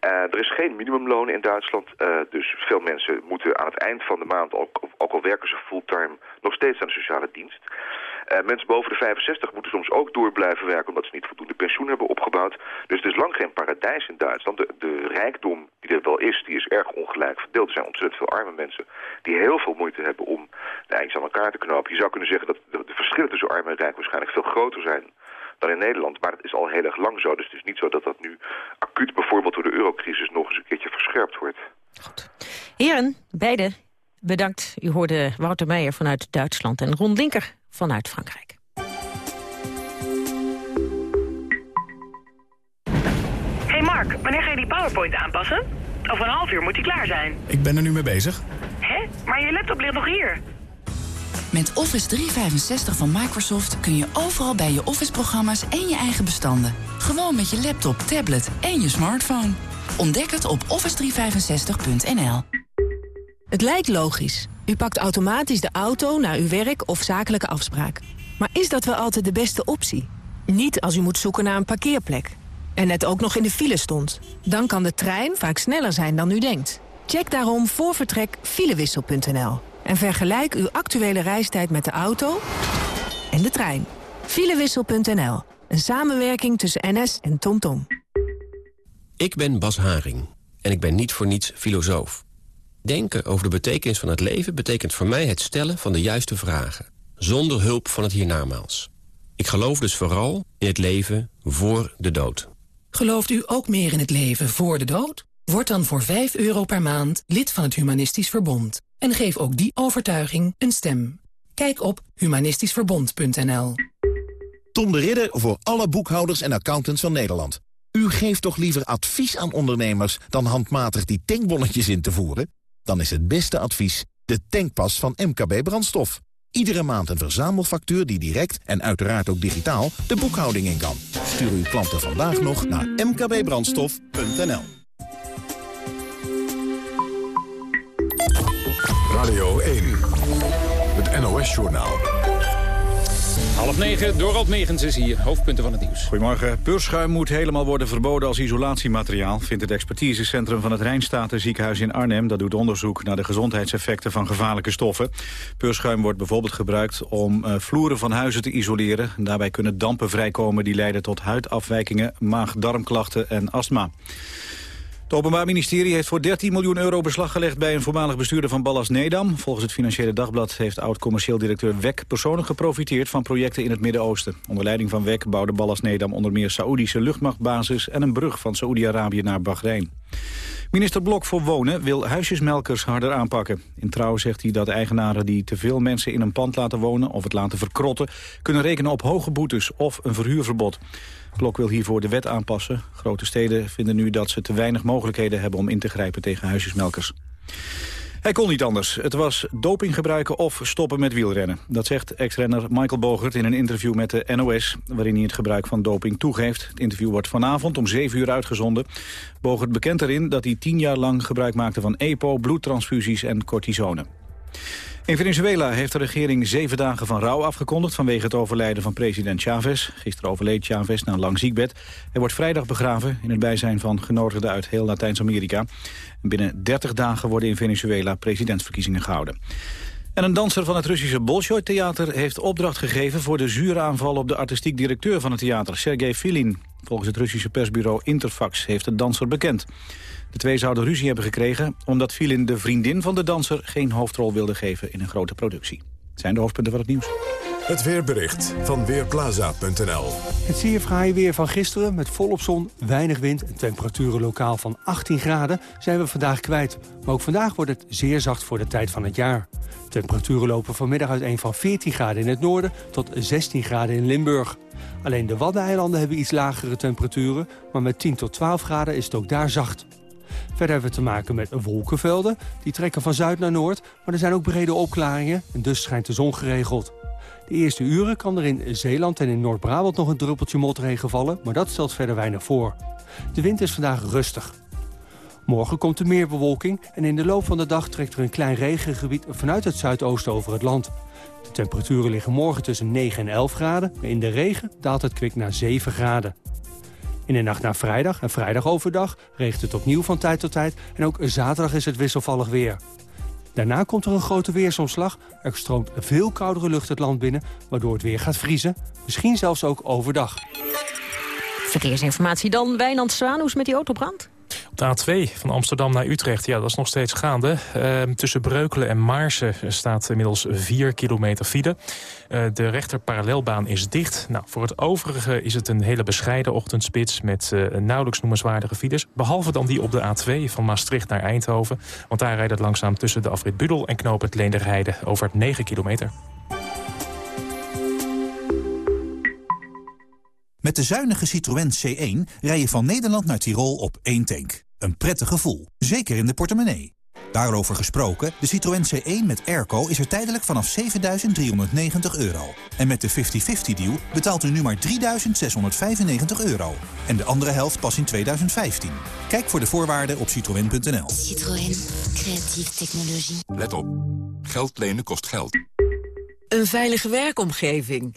er is geen minimumloon in Duitsland. dus veel mensen moeten aan het eind van de maand, ook, ook al werken ze fulltime, nog steeds aan de sociale dienst. Uh, mensen boven de 65 moeten soms ook door blijven werken... omdat ze niet voldoende pensioen hebben opgebouwd. Dus het is lang geen paradijs in Duitsland. De, de rijkdom die er wel is, die is erg ongelijk verdeeld. Er zijn ontzettend veel arme mensen die heel veel moeite hebben... om de eindjes aan elkaar te knopen. Je zou kunnen zeggen dat de, verschillen tussen arm en rijk... waarschijnlijk veel groter zijn dan in Nederland. Maar dat is al heel erg lang zo. Dus het is niet zo dat dat nu acuut bijvoorbeeld door de eurocrisis... nog eens een keertje verscherpt wordt. Goed. Heren, beide bedankt. U hoorde Wouter Meijer vanuit Duitsland en Ron Linker vanuit Frankrijk. Hey Mark, wanneer ga je die PowerPoint aanpassen? Over een half uur moet die klaar zijn. Ik ben er nu mee bezig. Hè? Maar je laptop ligt nog hier. Met Office 365 van Microsoft kun je overal bij je Office-programma's en je eigen bestanden. Gewoon met je laptop, tablet en je smartphone. Ontdek het op office365.nl. Het lijkt logisch. U pakt automatisch de auto naar uw werk of zakelijke afspraak. Maar is dat wel altijd de beste optie? Niet als u moet zoeken naar een parkeerplek. En net ook nog in de file stond. Dan kan de trein vaak sneller zijn dan u denkt. Check daarom voor vertrek filewissel.nl. En vergelijk uw actuele reistijd met de auto en de trein. Filewissel.nl. Een samenwerking tussen NS en TomTom. Ik ben Bas Haring. En ik ben niet voor niets filosoof. Denken over de betekenis van het leven betekent voor mij het stellen van de juiste vragen. Zonder hulp van het hiernamaals. Ik geloof dus vooral in het leven voor de dood. Gelooft u ook meer in het leven voor de dood? Word dan voor 5 euro per maand lid van het Humanistisch Verbond. En geef ook die overtuiging een stem. Kijk op humanistischverbond.nl Tom de Ridder voor alle boekhouders en accountants van Nederland. U geeft toch liever advies aan ondernemers dan handmatig die tankbonnetjes in te voeren? Dan is het beste advies de tankpas van MKB Brandstof. Iedere maand een verzamelfactuur die direct en uiteraard ook digitaal de boekhouding in kan. Stuur uw klanten vandaag nog naar mkbbrandstof.nl. Radio 1, het NOS-journaal. Half negen, Dorald Megens is hier. Hoofdpunten van het nieuws. Goedemorgen. Peurschuim moet helemaal worden verboden als isolatiemateriaal... vindt het expertisecentrum van het Rijnstatenziekenhuis in Arnhem. Dat doet onderzoek naar de gezondheidseffecten van gevaarlijke stoffen. Peurschuim wordt bijvoorbeeld gebruikt om uh, vloeren van huizen te isoleren. Daarbij kunnen dampen vrijkomen die leiden tot huidafwijkingen... maag-darmklachten en astma. Het Openbaar Ministerie heeft voor 13 miljoen euro beslag gelegd... bij een voormalig bestuurder van Ballas Nedam. Volgens het Financiële Dagblad heeft oud-commercieel directeur Wek... persoonlijk geprofiteerd van projecten in het Midden-Oosten. Onder leiding van Wek bouwde Ballas Nedam onder meer Saoedische luchtmachtbasis... en een brug van Saoedi-Arabië naar Bahrein. Minister Blok voor Wonen wil huisjesmelkers harder aanpakken. In Trouw zegt hij dat eigenaren die te veel mensen in een pand laten wonen... of het laten verkrotten, kunnen rekenen op hoge boetes of een verhuurverbod. Blok wil hiervoor de wet aanpassen. Grote steden vinden nu dat ze te weinig mogelijkheden hebben om in te grijpen tegen huisjesmelkers. Hij kon niet anders. Het was doping gebruiken of stoppen met wielrennen. Dat zegt ex-renner Michael Bogert in een interview met de NOS... waarin hij het gebruik van doping toegeeft. Het interview wordt vanavond om 7 uur uitgezonden. Bogert bekent erin dat hij tien jaar lang gebruik maakte van EPO... bloedtransfusies en cortisone. In Venezuela heeft de regering zeven dagen van rouw afgekondigd... vanwege het overlijden van president Chavez. Gisteren overleed Chavez na een lang ziekbed. Hij wordt vrijdag begraven in het bijzijn van genodigden uit heel Latijns-Amerika. Binnen 30 dagen worden in Venezuela presidentsverkiezingen gehouden. En een danser van het Russische Bolshoi-theater heeft opdracht gegeven... voor de zure aanval op de artistiek directeur van het theater, Sergei Filin. Volgens het Russische persbureau Interfax heeft de danser bekend. De twee zouden ruzie hebben gekregen omdat Filin de vriendin van de danser... geen hoofdrol wilde geven in een grote productie. Het zijn de hoofdpunten van het nieuws. Het weerbericht van Weerplaza.nl Het zeer fraaie weer van gisteren met volop zon, weinig wind... en temperaturen lokaal van 18 graden zijn we vandaag kwijt. Maar ook vandaag wordt het zeer zacht voor de tijd van het jaar. Temperaturen lopen vanmiddag uiteen van 14 graden in het noorden... tot 16 graden in Limburg. Alleen de Waddeneilanden hebben iets lagere temperaturen... maar met 10 tot 12 graden is het ook daar zacht. Verder hebben we te maken met wolkenvelden. Die trekken van zuid naar noord, maar er zijn ook brede opklaringen... en dus schijnt de zon geregeld. De eerste uren kan er in Zeeland en in Noord-Brabant nog een druppeltje motregen vallen... maar dat stelt verder weinig voor. De wind is vandaag rustig. Morgen komt er meer bewolking en in de loop van de dag trekt er een klein regengebied vanuit het zuidoosten over het land. De temperaturen liggen morgen tussen 9 en 11 graden, maar in de regen daalt het kwik naar 7 graden. In de nacht naar vrijdag en vrijdag overdag regent het opnieuw van tijd tot tijd... en ook zaterdag is het wisselvallig weer. Daarna komt er een grote weersomslag. Er stroomt veel koudere lucht het land binnen, waardoor het weer gaat vriezen. Misschien zelfs ook overdag. Verkeersinformatie dan. Wijnand Zwaanhoes met die autobrand. Op de A2 van Amsterdam naar Utrecht, ja, dat is nog steeds gaande. Uh, tussen Breukelen en Maarsen staat inmiddels 4 kilometer file. Uh, de rechter parallelbaan is dicht. Nou, voor het overige is het een hele bescheiden ochtendspits... met uh, nauwelijks noemenswaardige files. Behalve dan die op de A2 van Maastricht naar Eindhoven. Want daar rijdt het langzaam tussen de afrit Budel en knoop het Leenderheide over 9 kilometer. Met de zuinige Citroën C1 rij je van Nederland naar Tirol op één tank. Een prettig gevoel, zeker in de portemonnee. Daarover gesproken, de Citroën C1 met airco is er tijdelijk vanaf 7.390 euro. En met de 50-50 deal betaalt u nu maar 3.695 euro. En de andere helft pas in 2015. Kijk voor de voorwaarden op citroën.nl. Citroën, creatieve technologie. Let op, geld lenen kost geld. Een veilige werkomgeving.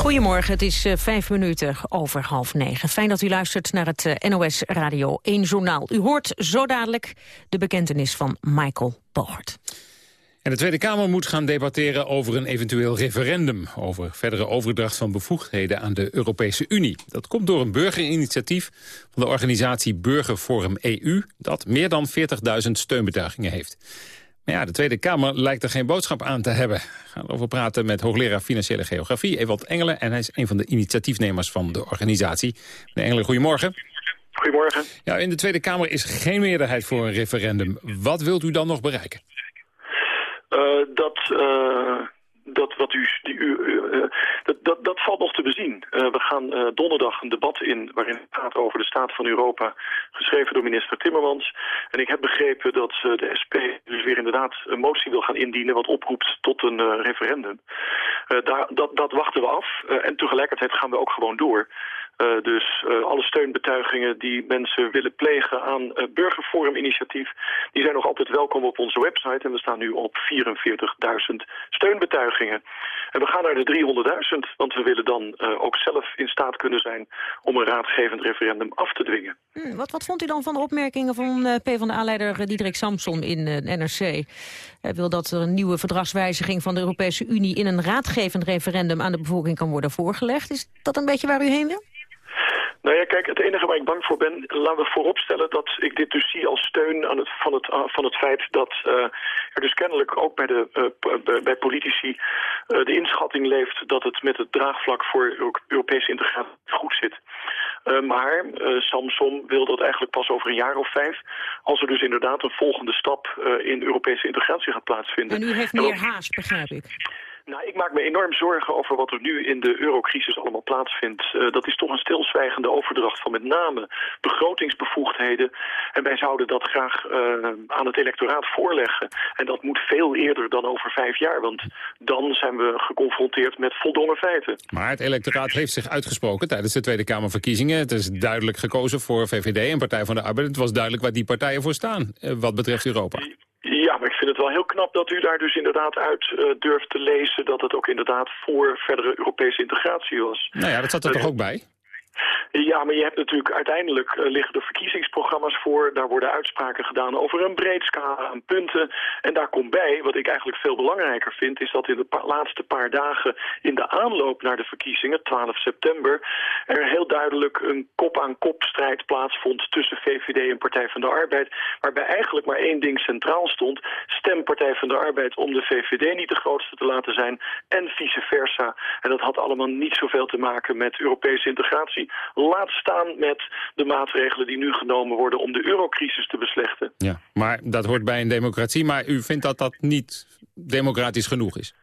Goedemorgen, het is uh, vijf minuten over half negen. Fijn dat u luistert naar het uh, NOS Radio 1 Journaal. U hoort zo dadelijk de bekentenis van Michael Bogert. En de Tweede Kamer moet gaan debatteren over een eventueel referendum... over verdere overdracht van bevoegdheden aan de Europese Unie. Dat komt door een burgerinitiatief van de organisatie Burgerforum EU... dat meer dan 40.000 steunbetuigingen heeft. Ja, de Tweede Kamer lijkt er geen boodschap aan te hebben. We gaan over praten met hoogleraar Financiële Geografie, Ewald Engelen. En hij is een van de initiatiefnemers van de organisatie. Meneer Engelen, goedemorgen. Goedemorgen. Ja, in de Tweede Kamer is geen meerderheid voor een referendum. Wat wilt u dan nog bereiken? Uh, dat... Uh dat, wat u, die, uh, dat, dat, dat valt nog te bezien. Uh, we gaan uh, donderdag een debat in waarin het gaat over de staat van Europa, geschreven door minister Timmermans. En ik heb begrepen dat de SP dus weer inderdaad een motie wil gaan indienen wat oproept tot een referendum. daar, dat, dat wachten we af en tegelijkertijd gaan we ook gewoon door. Uh, dus uh, alle steunbetuigingen die mensen willen plegen aan uh, burgerforum-initiatief... die zijn nog altijd welkom op onze website. En we staan nu op 44.000 steunbetuigingen. En we gaan naar de 300.000, want we willen dan ook zelf in staat kunnen zijn... om een raadgevend referendum af te dwingen. Hmm, wat, wat vond u dan van de opmerkingen van PvdA-leider Diederik Samson in NRC? Hij wil dat er een nieuwe verdragswijziging van de Europese Unie... in een raadgevend referendum aan de bevolking kan worden voorgelegd. Is dat een beetje waar u heen wil? Nou ja, kijk, het enige waar ik bang voor ben, laten we vooropstellen dat ik dit dus zie als steun aan het, van, het, van het feit dat uh, er dus kennelijk ook bij, de, uh, bij politici uh, de inschatting leeft dat het met het draagvlak voor Europese integratie goed zit. maar Samsom wil dat eigenlijk pas over een jaar of vijf, als er dus inderdaad een volgende stap in Europese integratie gaat plaatsvinden. En u heeft meer haast, begrijp ik. Nou, ik maak me enorm zorgen over wat er nu in de eurocrisis allemaal plaatsvindt. Uh, dat is toch een stilzwijgende overdracht van met name begrotingsbevoegdheden. En wij zouden dat graag uh, aan het electoraat voorleggen. En dat moet veel eerder dan over vijf jaar, want dan zijn we geconfronteerd met voldongen feiten. Maar het electoraat heeft zich uitgesproken tijdens de Tweede Kamerverkiezingen. Het is duidelijk gekozen voor VVD en Partij van de Arbeid. Het was duidelijk waar die partijen voor staan, uh, wat betreft Europa. Ja, maar ik vind het wel heel knap dat u daar dus inderdaad uit uh, durft te lezen... dat het ook inderdaad voor verdere Europese integratie was. Nou ja, dat zat er uh, toch ook bij? Ja, maar je hebt natuurlijk uiteindelijk uh, liggen er verkiezingsprogramma's voor. Daar worden uitspraken gedaan over een breed scala aan punten. En daar komt bij, wat ik eigenlijk veel belangrijker vind... is dat in de laatste paar dagen in de aanloop naar de verkiezingen, 12 september... er heel duidelijk een kop-aan-kop strijd plaatsvond tussen VVD en Partij van de Arbeid. Waarbij eigenlijk maar één ding centraal stond. Stem Partij van de Arbeid om de VVD niet de grootste te laten zijn. En vice versa. En dat had allemaal niet zoveel te maken met Europese integratie. Laat staan met de maatregelen die nu genomen worden om de eurocrisis te beslechten. Ja, maar dat hoort bij een democratie. Maar u vindt dat dat niet democratisch genoeg is?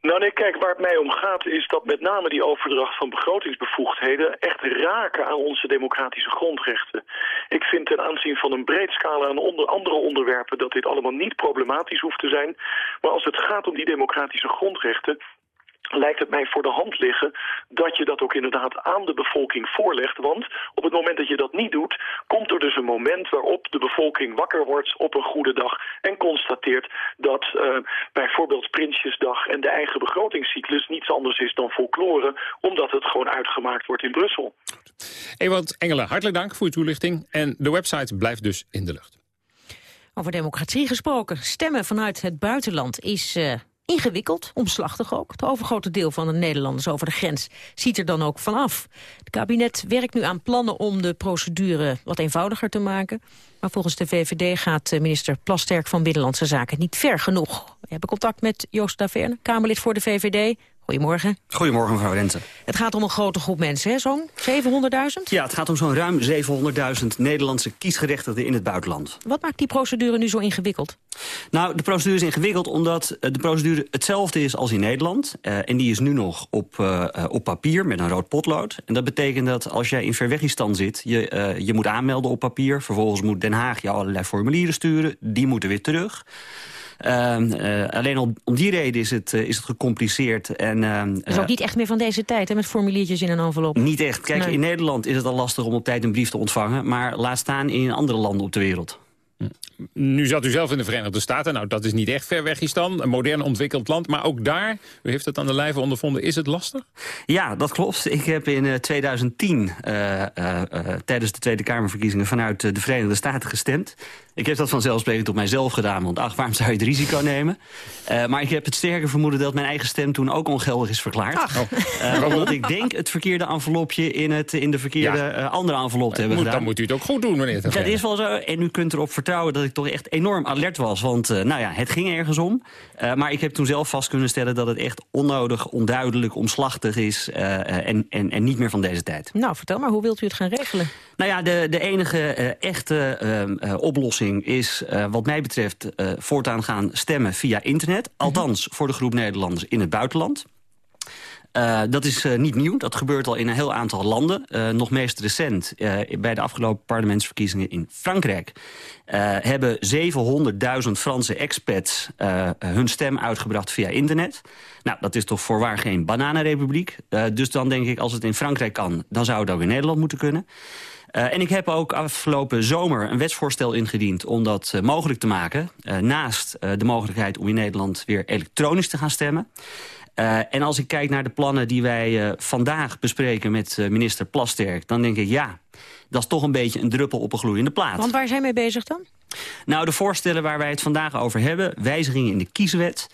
Nou nee, kijk, waar het mij om gaat is dat met name die overdracht van begrotingsbevoegdheden echt raken aan onze democratische grondrechten. Ik vind ten aanzien van een breed scala aan onder andere onderwerpen dat dit allemaal niet problematisch hoeft te zijn. Maar als het gaat om die democratische grondrechten, lijkt het mij voor de hand liggen dat je dat ook inderdaad aan de bevolking voorlegt. Want op het moment dat je dat niet doet, komt er dus een moment waarop de bevolking wakker wordt op een goede dag en constateert dat uh, bijvoorbeeld Prinsjesdag en de eigen begrotingscyclus niets anders is dan folklore, omdat het gewoon uitgemaakt wordt in Brussel. Ewald Engelen, hartelijk dank voor uw toelichting en de website blijft dus in de lucht. Over democratie gesproken. Stemmen vanuit het buitenland is uh, ingewikkeld, omslachtig ook. Het overgrote deel van de Nederlanders over de grens ziet er dan ook vanaf. Het kabinet werkt nu aan plannen om de procedure wat eenvoudiger te maken. Maar volgens de VVD gaat minister Plasterk van Binnenlandse Zaken niet ver genoeg. We hebben contact met Joost Daverne, Kamerlid voor de VVD. Goedemorgen. Goedemorgen, mevrouw Rente. Het gaat om een grote groep mensen, hè? Zo'n 700.000? Ja, het gaat om zo'n ruim 700.000 Nederlandse kiesgerechtigden in het buitenland. Wat maakt die procedure nu zo ingewikkeld? Nou, de procedure is ingewikkeld omdat eh, de procedure hetzelfde is als in Nederland. Uh, en die is nu nog op, uh, op papier met een rood potlood. En dat betekent dat als jij in Verwegistan zit, je, je moet aanmelden op papier. Vervolgens moet Den Haag je allerlei formulieren sturen. Die moeten weer terug. Uh, uh, alleen al om die reden is het, uh, is het gecompliceerd. En, dat is ook niet echt meer van deze tijd, hè, met formuliertjes in een envelop. Niet echt. Kijk, nee. in Nederland is het al lastig om op tijd een brief te ontvangen. Maar laat staan in andere landen op de wereld. Nu zat u zelf in de Verenigde Staten. Nou, dat is niet echt ver weg is dan. Een modern ontwikkeld land. Maar ook daar, u heeft het aan de lijve ondervonden, is het lastig? Ja, dat klopt. Ik heb in uh, 2010 uh, uh, tijdens de Tweede Kamerverkiezingen vanuit de Verenigde Staten gestemd. Ik heb dat vanzelfsprekend op mijzelf gedaan, want ach, waarom zou je het risico nemen? Maar ik heb het sterke vermoeden dat mijn eigen stem toen ook ongeldig is verklaard. Omdat ik denk het verkeerde envelopje in, het, in de verkeerde ja. andere envelop te hebben moet, gedaan. Dan moet u het ook goed doen, meneer Dat is wel zo. En u kunt erop vertrouwen dat ik toch echt enorm alert was. Want nou ja, het ging ergens om. maar ik heb toen zelf vast kunnen stellen dat het echt onnodig, onduidelijk, omslachtig is. en, en, en niet meer van deze tijd. Nou, vertel maar, hoe wilt u het gaan regelen? Nou ja, de, de enige echte oplossing is wat mij betreft voortaan gaan stemmen via internet. Althans voor de groep Nederlanders in het buitenland. Uh, dat is uh, niet nieuw. Dat gebeurt al in een heel aantal landen. Uh, nog meest recent, bij de afgelopen parlementsverkiezingen in Frankrijk... hebben 700.000 Franse expats hun stem uitgebracht via internet. Nou, dat is toch voorwaar geen bananenrepubliek. dus dan denk ik, als het in Frankrijk kan... dan zou het ook in Nederland moeten kunnen. En ik heb ook afgelopen zomer een wetsvoorstel ingediend... om dat mogelijk te maken. Naast de mogelijkheid om in Nederland weer elektronisch te gaan stemmen. En als ik kijk naar de plannen die wij vandaag bespreken met minister Plasterk... dan denk ik, ja, dat is toch een beetje een druppel op een gloeiende plaat. Want waar zijn mee bezig dan? Nou, de voorstellen waar wij het vandaag over hebben... wijzigingen in de kieswet...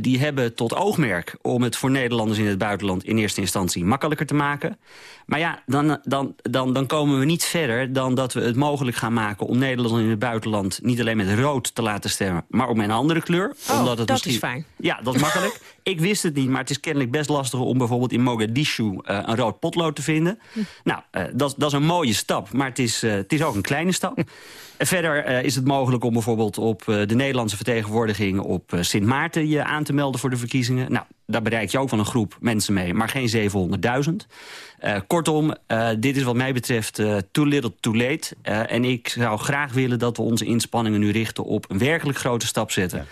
Die hebben tot oogmerk om het voor Nederlanders in het buitenland... in eerste instantie makkelijker te maken. Maar ja, dan, dan, dan, dan komen we niet verder dan dat we het mogelijk gaan maken... om Nederlanders in het buitenland niet alleen met rood te laten stemmen... maar ook met een andere kleur. Oh, omdat het dat misschien... is fijn. Ja, dat is makkelijk. <laughs> Ik wist het niet, maar het is kennelijk best lastig... om bijvoorbeeld in Mogadishu uh, een rood potlood te vinden. Hm. <laughs> Nou, uh, dat, dat is een mooie stap, maar het is, het is ook een kleine stap. <laughs> Verder is het mogelijk om bijvoorbeeld op de Nederlandse vertegenwoordiging... op Sint Maarten je aan te melden voor de verkiezingen. Nou, daar bereik je ook van een groep mensen mee, maar geen 700.000. kortom, dit is wat mij betreft too little too late. en ik zou graag willen dat we onze inspanningen nu richten... op een werkelijk grote stap zetten. Ja.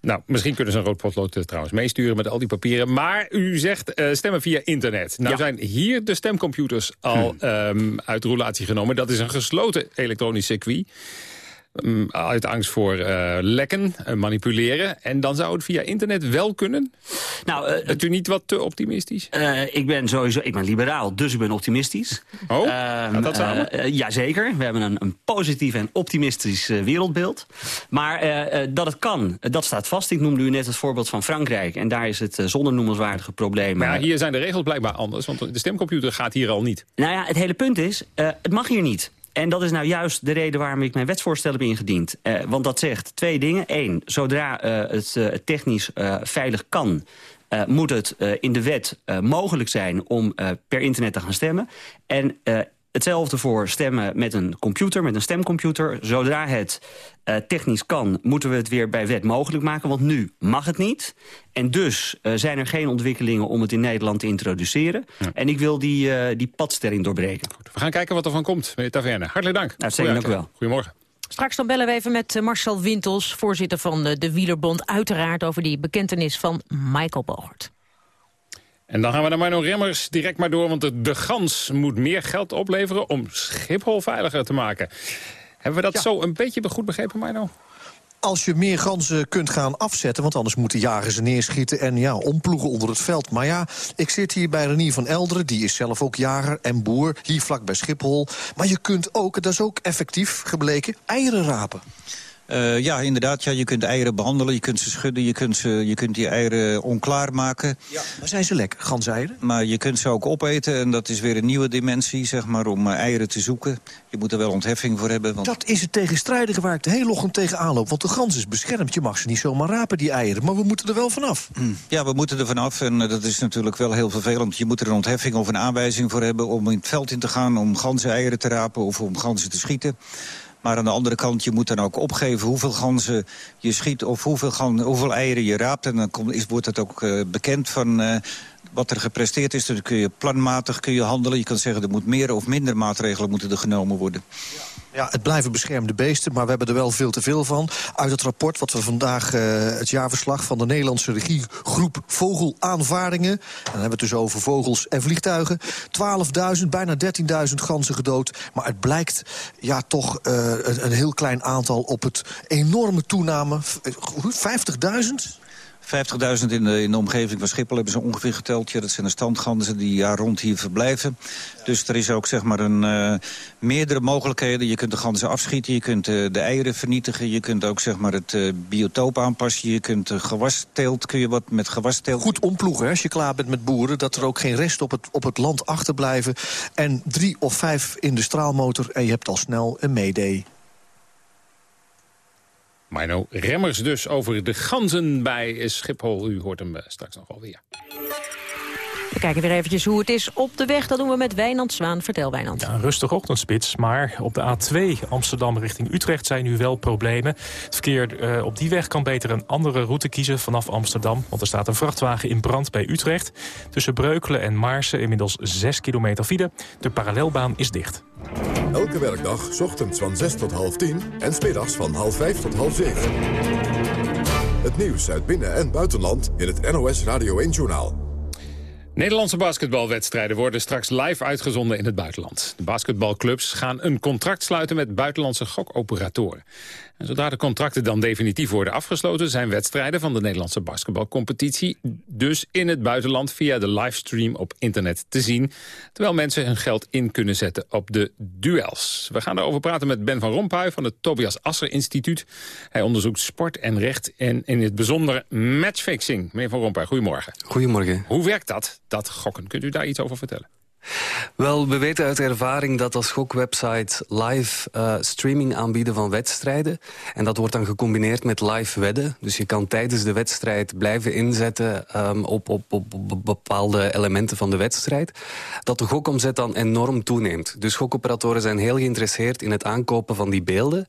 Nou, misschien kunnen ze een rood potlood trouwens meesturen met al die papieren. Maar u zegt stemmen via internet. Nou Ja. zijn hier de stemcomputers al Hm. um, uit roulatie genomen. Dat is een gesloten elektronisch circuit. Um, uit angst voor uh, lekken, uh, manipuleren. En dan zou het via internet wel kunnen? Nou, uh, Bent u niet wat te optimistisch? ik ben sowieso, ik ben liberaal, dus ik ben optimistisch. Oh, gaat dat samen? jazeker, we hebben een, een positief en optimistisch wereldbeeld. Maar dat het kan, dat staat vast. Ik noemde u net het voorbeeld van Frankrijk. En daar is het zonder noemenswaardige problemen. Maar ja, hier zijn de regels blijkbaar anders. Want de stemcomputer gaat hier al niet. Nou ja, het hele punt is, het mag hier niet. En dat is nou juist de reden waarom ik mijn wetsvoorstel heb ingediend. Uh, want dat zegt twee dingen. Eén, zodra uh, het uh, technisch veilig kan... moet het in de wet mogelijk zijn om per internet te gaan stemmen. En hetzelfde voor stemmen met een computer, met een stemcomputer. Zodra het uh, technisch kan, moeten we het weer bij wet mogelijk maken. Want nu mag het niet. En dus uh, zijn er geen ontwikkelingen om het in Nederland te introduceren. Ja. En ik wil die, uh, die padstelling doorbreken. Goed, we gaan kijken wat er van komt, meneer Taverne. Hartelijk dank. Uitstekend, dank u wel. Goedemorgen. Straks dan bellen we even met Marcel Wintels, voorzitter van de, de Wielerbond. Uiteraard over die bekentenis van Michael Bogert. En dan gaan we naar Marno Remmers direct maar door... want de, de Gans moet meer geld opleveren om Schiphol veiliger te maken. Hebben we dat ja. zo een beetje goed begrepen, Marno? Als je meer ganzen kunt gaan afzetten... want anders moeten jagers ze neerschieten en ja, omploegen onder het veld. Maar ja, ik zit hier bij Renier van Elderen... die is zelf ook jager en boer, hier vlak bij Schiphol. Maar je kunt ook, dat is ook effectief gebleken, eieren rapen. Uh, ja, inderdaad. Ja, je kunt eieren behandelen, je kunt ze schudden, je kunt, ze, je kunt die eieren onklaar maken. Ja, maar zijn ze lekker, ganseieren? Maar je kunt ze ook opeten en dat is weer een nieuwe dimensie, zeg maar, om uh, eieren te zoeken. Je moet er wel ontheffing voor hebben. Want... Dat is het tegenstrijdige waar ik de hele ochtend tegen aanloop. Want de gans is beschermd, je mag ze niet zomaar rapen, die eieren. Maar we moeten er wel vanaf. Mm. Ja, we moeten er vanaf en uh, dat is natuurlijk wel heel vervelend. Je moet er een ontheffing of een aanwijzing voor hebben om in het veld in te gaan... om ganzen eieren te rapen of om ganzen te schieten. Maar aan de andere kant, je moet dan ook opgeven hoeveel ganzen je schiet... of hoeveel, hoeveel eieren je raapt. En dan komt, is, wordt het ook uh, bekend van uh, wat er gepresteerd is. Dan kun je planmatig kun je handelen. Je kan zeggen, er moet meer of minder maatregelen moeten er genomen worden. Ja, het blijven beschermde beesten, maar we hebben er wel veel te veel van. Uit het rapport wat we vandaag, uh, het jaarverslag van de Nederlandse regiegroep Vogelaanvaardingen... en dan hebben we het dus over vogels en vliegtuigen... 12.000, bijna 13.000 ganzen gedood. Maar het blijkt ja toch uh, een, een heel klein aantal op het enorme toename... 50.000? 50.000 in de, in de omgeving van Schiphol hebben ze ongeveer geteld. Ja, dat zijn de standganzen die jaar rond hier verblijven. Dus er is ook zeg maar een, uh, meerdere mogelijkheden. Je kunt de ganzen afschieten, je kunt uh, de eieren vernietigen... je kunt ook zeg maar het uh, biotoop aanpassen. Je kunt gewasteelt, kun je wat met gewasteelt. Goed omploegen als je klaar bent met boeren... dat er ook geen rest op het, op het land achterblijven. En drie of vijf in de straalmotor en je hebt al snel een mayday. Mino Remmers dus over de ganzen bij Schiphol. U hoort hem straks nog wel weer. We kijken weer eventjes hoe het is op de weg. Dat doen we met Wijnand Zwaan. Vertel Wijnand. Ja, een rustige ochtendspits, maar op de A2 Amsterdam richting Utrecht zijn nu wel problemen. Het verkeer uh, op die weg kan beter een andere route kiezen vanaf Amsterdam. Want er staat een vrachtwagen in brand bij Utrecht. Tussen Breukelen en Maarsen inmiddels 6 kilometer file. De parallelbaan is dicht. Elke werkdag, ochtends van 6 tot half 10 en smiddags van half 5 tot half 7. Het nieuws uit binnen- en buitenland in het NOS Radio 1-journaal. Nederlandse basketbalwedstrijden worden straks live uitgezonden in het buitenland. De basketbalclubs gaan een contract sluiten met buitenlandse gokoperatoren. En zodra de contracten dan definitief worden afgesloten... zijn wedstrijden van de Nederlandse basketbalcompetitie... dus in het buitenland via de livestream op internet te zien... terwijl mensen hun geld in kunnen zetten op de duels. We gaan daarover praten met Ben van Rompuy van het Tobias Asser Instituut. Hij onderzoekt sport en recht en in het bijzonder matchfixing. Meneer van Rompuy, goedemorgen. Goedemorgen. Hoe werkt dat, dat gokken? Kunt u daar iets over vertellen? Wel, we weten uit ervaring dat als gokwebsites live uh, streaming aanbieden van wedstrijden. En dat wordt dan gecombineerd met live wedden. Dus je kan tijdens de wedstrijd blijven inzetten op, op, op, op, bepaalde elementen van de wedstrijd. Dat de gokomzet dan enorm toeneemt. Dus gokoperatoren zijn heel geïnteresseerd in het aankopen van die beelden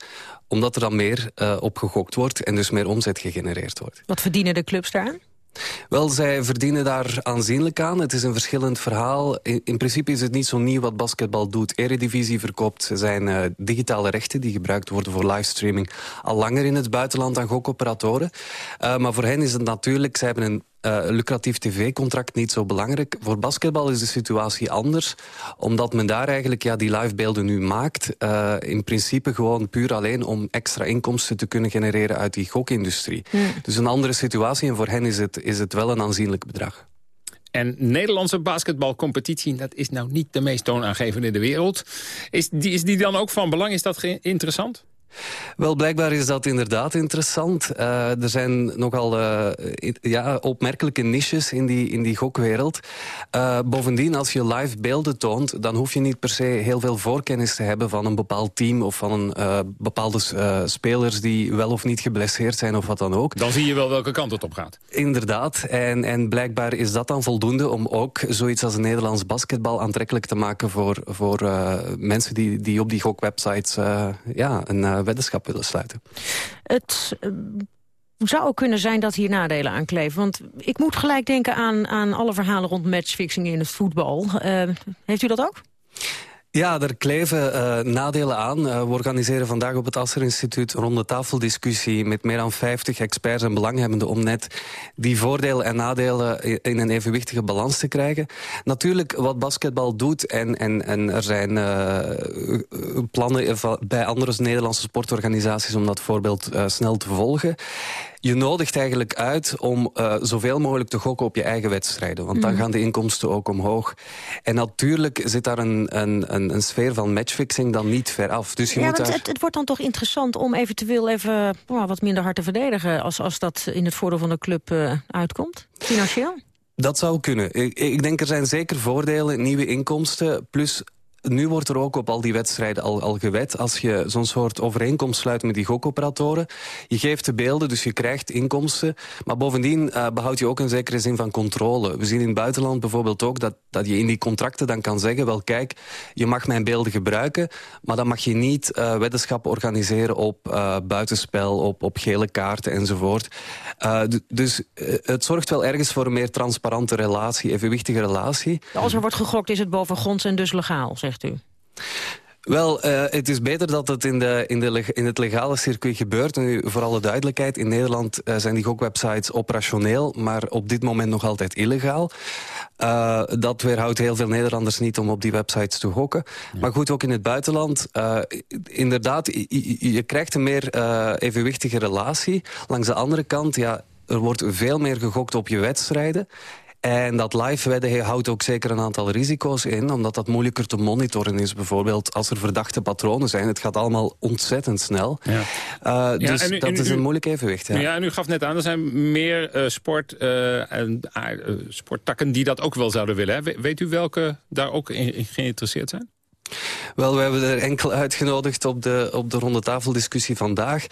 omdat er dan meer uh, op gegokt wordt en dus meer omzet gegenereerd wordt. Wat verdienen de clubs daaraan? Wel, zij verdienen daar aanzienlijk aan. Het is een verschillend verhaal. In, in principe is het niet zo nieuw wat basketbal doet. Eredivisie verkoopt zijn uh, digitale rechten... die gebruikt worden voor livestreaming... al langer in het buitenland dan gokoperatoren. Uh, maar voor hen is het natuurlijk... zij hebben een uh, lucratief tv-contract niet zo belangrijk. Voor basketbal is de situatie anders. Omdat men daar eigenlijk ja, die livebeelden nu maakt. Uh, in principe gewoon puur alleen om extra inkomsten te kunnen genereren uit die gokindustrie. Hmm. Dus een andere situatie en voor hen is het, is het wel een aanzienlijk bedrag. En Nederlandse basketbalcompetitie, dat is nou niet de meest toonaangevende in de wereld. Is die, is die dan ook van belang? Is dat interessant? Wel, blijkbaar is dat inderdaad interessant. Uh, er zijn nogal uh, ja, opmerkelijke niches in die, in die gokwereld. Uh, bovendien, als je live beelden toont... dan hoef je niet per se heel veel voorkennis te hebben... van een bepaald team of van een, bepaalde spelers... die wel of niet geblesseerd zijn of wat dan ook. Dan zie je wel welke kant het op gaat. Inderdaad. En, en blijkbaar is dat dan voldoende... om ook zoiets als Nederlands basketbal aantrekkelijk te maken... voor, voor mensen die, die op die gokwebsites ja, een weddenschap willen sluiten. Het uh, zou kunnen zijn dat hier nadelen aan kleven. Want ik moet gelijk denken aan, aan alle verhalen rond matchfixing in het voetbal. Uh, heeft u dat ook? Ja, er kleven uh, nadelen aan. Uh, we organiseren vandaag op het Asser Instituut een ronde tafeldiscussie met meer dan 50 experts en belanghebbenden om net die voordelen en nadelen in een evenwichtige balans te krijgen. Natuurlijk wat basketbal doet en, en, en er zijn uh, plannen bij andere Nederlandse sportorganisaties om dat voorbeeld snel te volgen. Je nodigt eigenlijk uit om uh, zoveel mogelijk te gokken op je eigen wedstrijden. Want dan mm. gaan de inkomsten ook omhoog. En natuurlijk zit daar een, een, een een, sfeer van matchfixing dan niet ver af. Dus je ja, moet daar... het, het wordt dan toch interessant om eventueel even nou, wat minder hard te verdedigen... als, als dat in het voordeel van de club eh, uitkomt, financieel? Dat zou kunnen. Ik, ik denk er zijn zeker voordelen, nieuwe inkomsten... plus nu wordt er ook op al die wedstrijden al, al gewet... als je zo'n soort overeenkomst sluit met die gokoperatoren. Je geeft de beelden, dus je krijgt inkomsten. Maar bovendien uh, behoud je ook een zekere zin van controle. We zien in het buitenland bijvoorbeeld ook dat, dat je in die contracten dan kan zeggen... wel kijk, je mag mijn beelden gebruiken... maar dan mag je niet uh, weddenschappen organiseren op uh, buitenspel... Op, op gele kaarten enzovoort. dus het zorgt wel ergens voor een meer transparante relatie... evenwichtige relatie. Als er wordt gegokt is het bovengronds en dus legaal, zeg zegt u? Wel, uh, het is beter dat het in, de, in, de, in het legale circuit gebeurt. Nu, voor alle duidelijkheid, in Nederland uh, zijn die gokwebsites operationeel... maar op dit moment nog altijd illegaal. Uh, dat weerhoudt heel veel Nederlanders niet om op die websites te gokken. Ja. Maar goed, ook in het buitenland. inderdaad, je, je, krijgt een meer evenwichtige relatie. Langs de andere kant, ja, er wordt veel meer gegokt op je wedstrijden. En dat live wedden houdt ook zeker een aantal risico's in... omdat dat moeilijker te monitoren is. Bijvoorbeeld als er verdachte patronen zijn. Het gaat allemaal ontzettend snel. Ja. Uh, dus ja, dat is een moeilijk evewicht. Ja. ja, en u gaf net aan, er zijn meer uh, sport, uh, en, sporttakken die dat ook wel zouden willen. Hè? Weet u welke daar ook in geïnteresseerd zijn? Wel, we hebben er enkel uitgenodigd op de, op de ronde tafeldiscussie vandaag.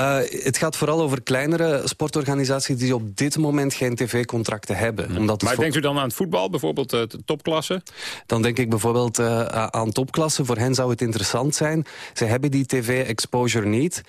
Uh, het gaat vooral over kleinere sportorganisaties die op dit moment geen tv-contracten hebben. Ja. Omdat maar denkt u dan aan het voetbal, bijvoorbeeld uh, de topklasse? Dan denk ik bijvoorbeeld uh, aan topklasse. Voor hen zou het interessant zijn. Ze hebben die tv-exposure niet.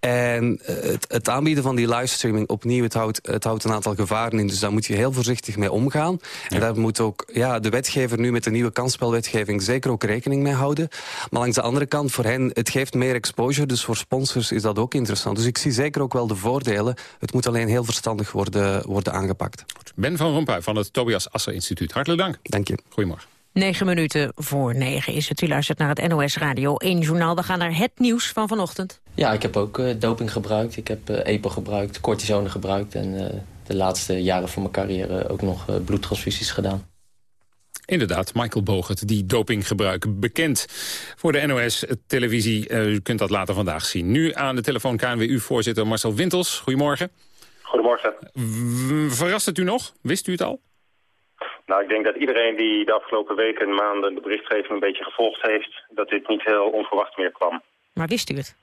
En het, het, aanbieden van die livestreaming opnieuw, het houdt, het houdt een aantal gevaren in. Dus daar moet je heel voorzichtig mee omgaan. Ja. En daar moet ook ja, de wetgever nu met de nieuwe kansspelwetgeving zeker ook rekening mee houden. Maar langs de andere kant, voor hen, het geeft meer exposure. Dus voor sponsors is dat ook interessant. Dus ik zie zeker ook wel de voordelen. Het moet alleen heel verstandig worden, worden aangepakt. Ben van Rompuy van het Tobias Asser Instituut. Hartelijk dank. Dank je. Goedemorgen. 9 minuten voor 9 is het. U luistert naar het NOS Radio 1 journaal. We gaan naar het nieuws van vanochtend. Ja, ik heb ook uh, doping gebruikt. Ik heb uh, EPO gebruikt, cortisone gebruikt... en uh, de laatste jaren van mijn carrière ook nog bloedtransfusies gedaan. Inderdaad, Michael Bogert, die dopinggebruik bekend voor de NOS-televisie. Uh, u kunt dat later vandaag zien. Nu aan de telefoon KNWU-voorzitter Marcel Wintels. Goedemorgen. Goedemorgen. verrast het u nog? Wist u het al? Nou, ik denk dat iedereen die de afgelopen weken en maanden de berichtgeving een beetje gevolgd heeft... dat dit niet heel onverwacht meer kwam. Maar wist u het?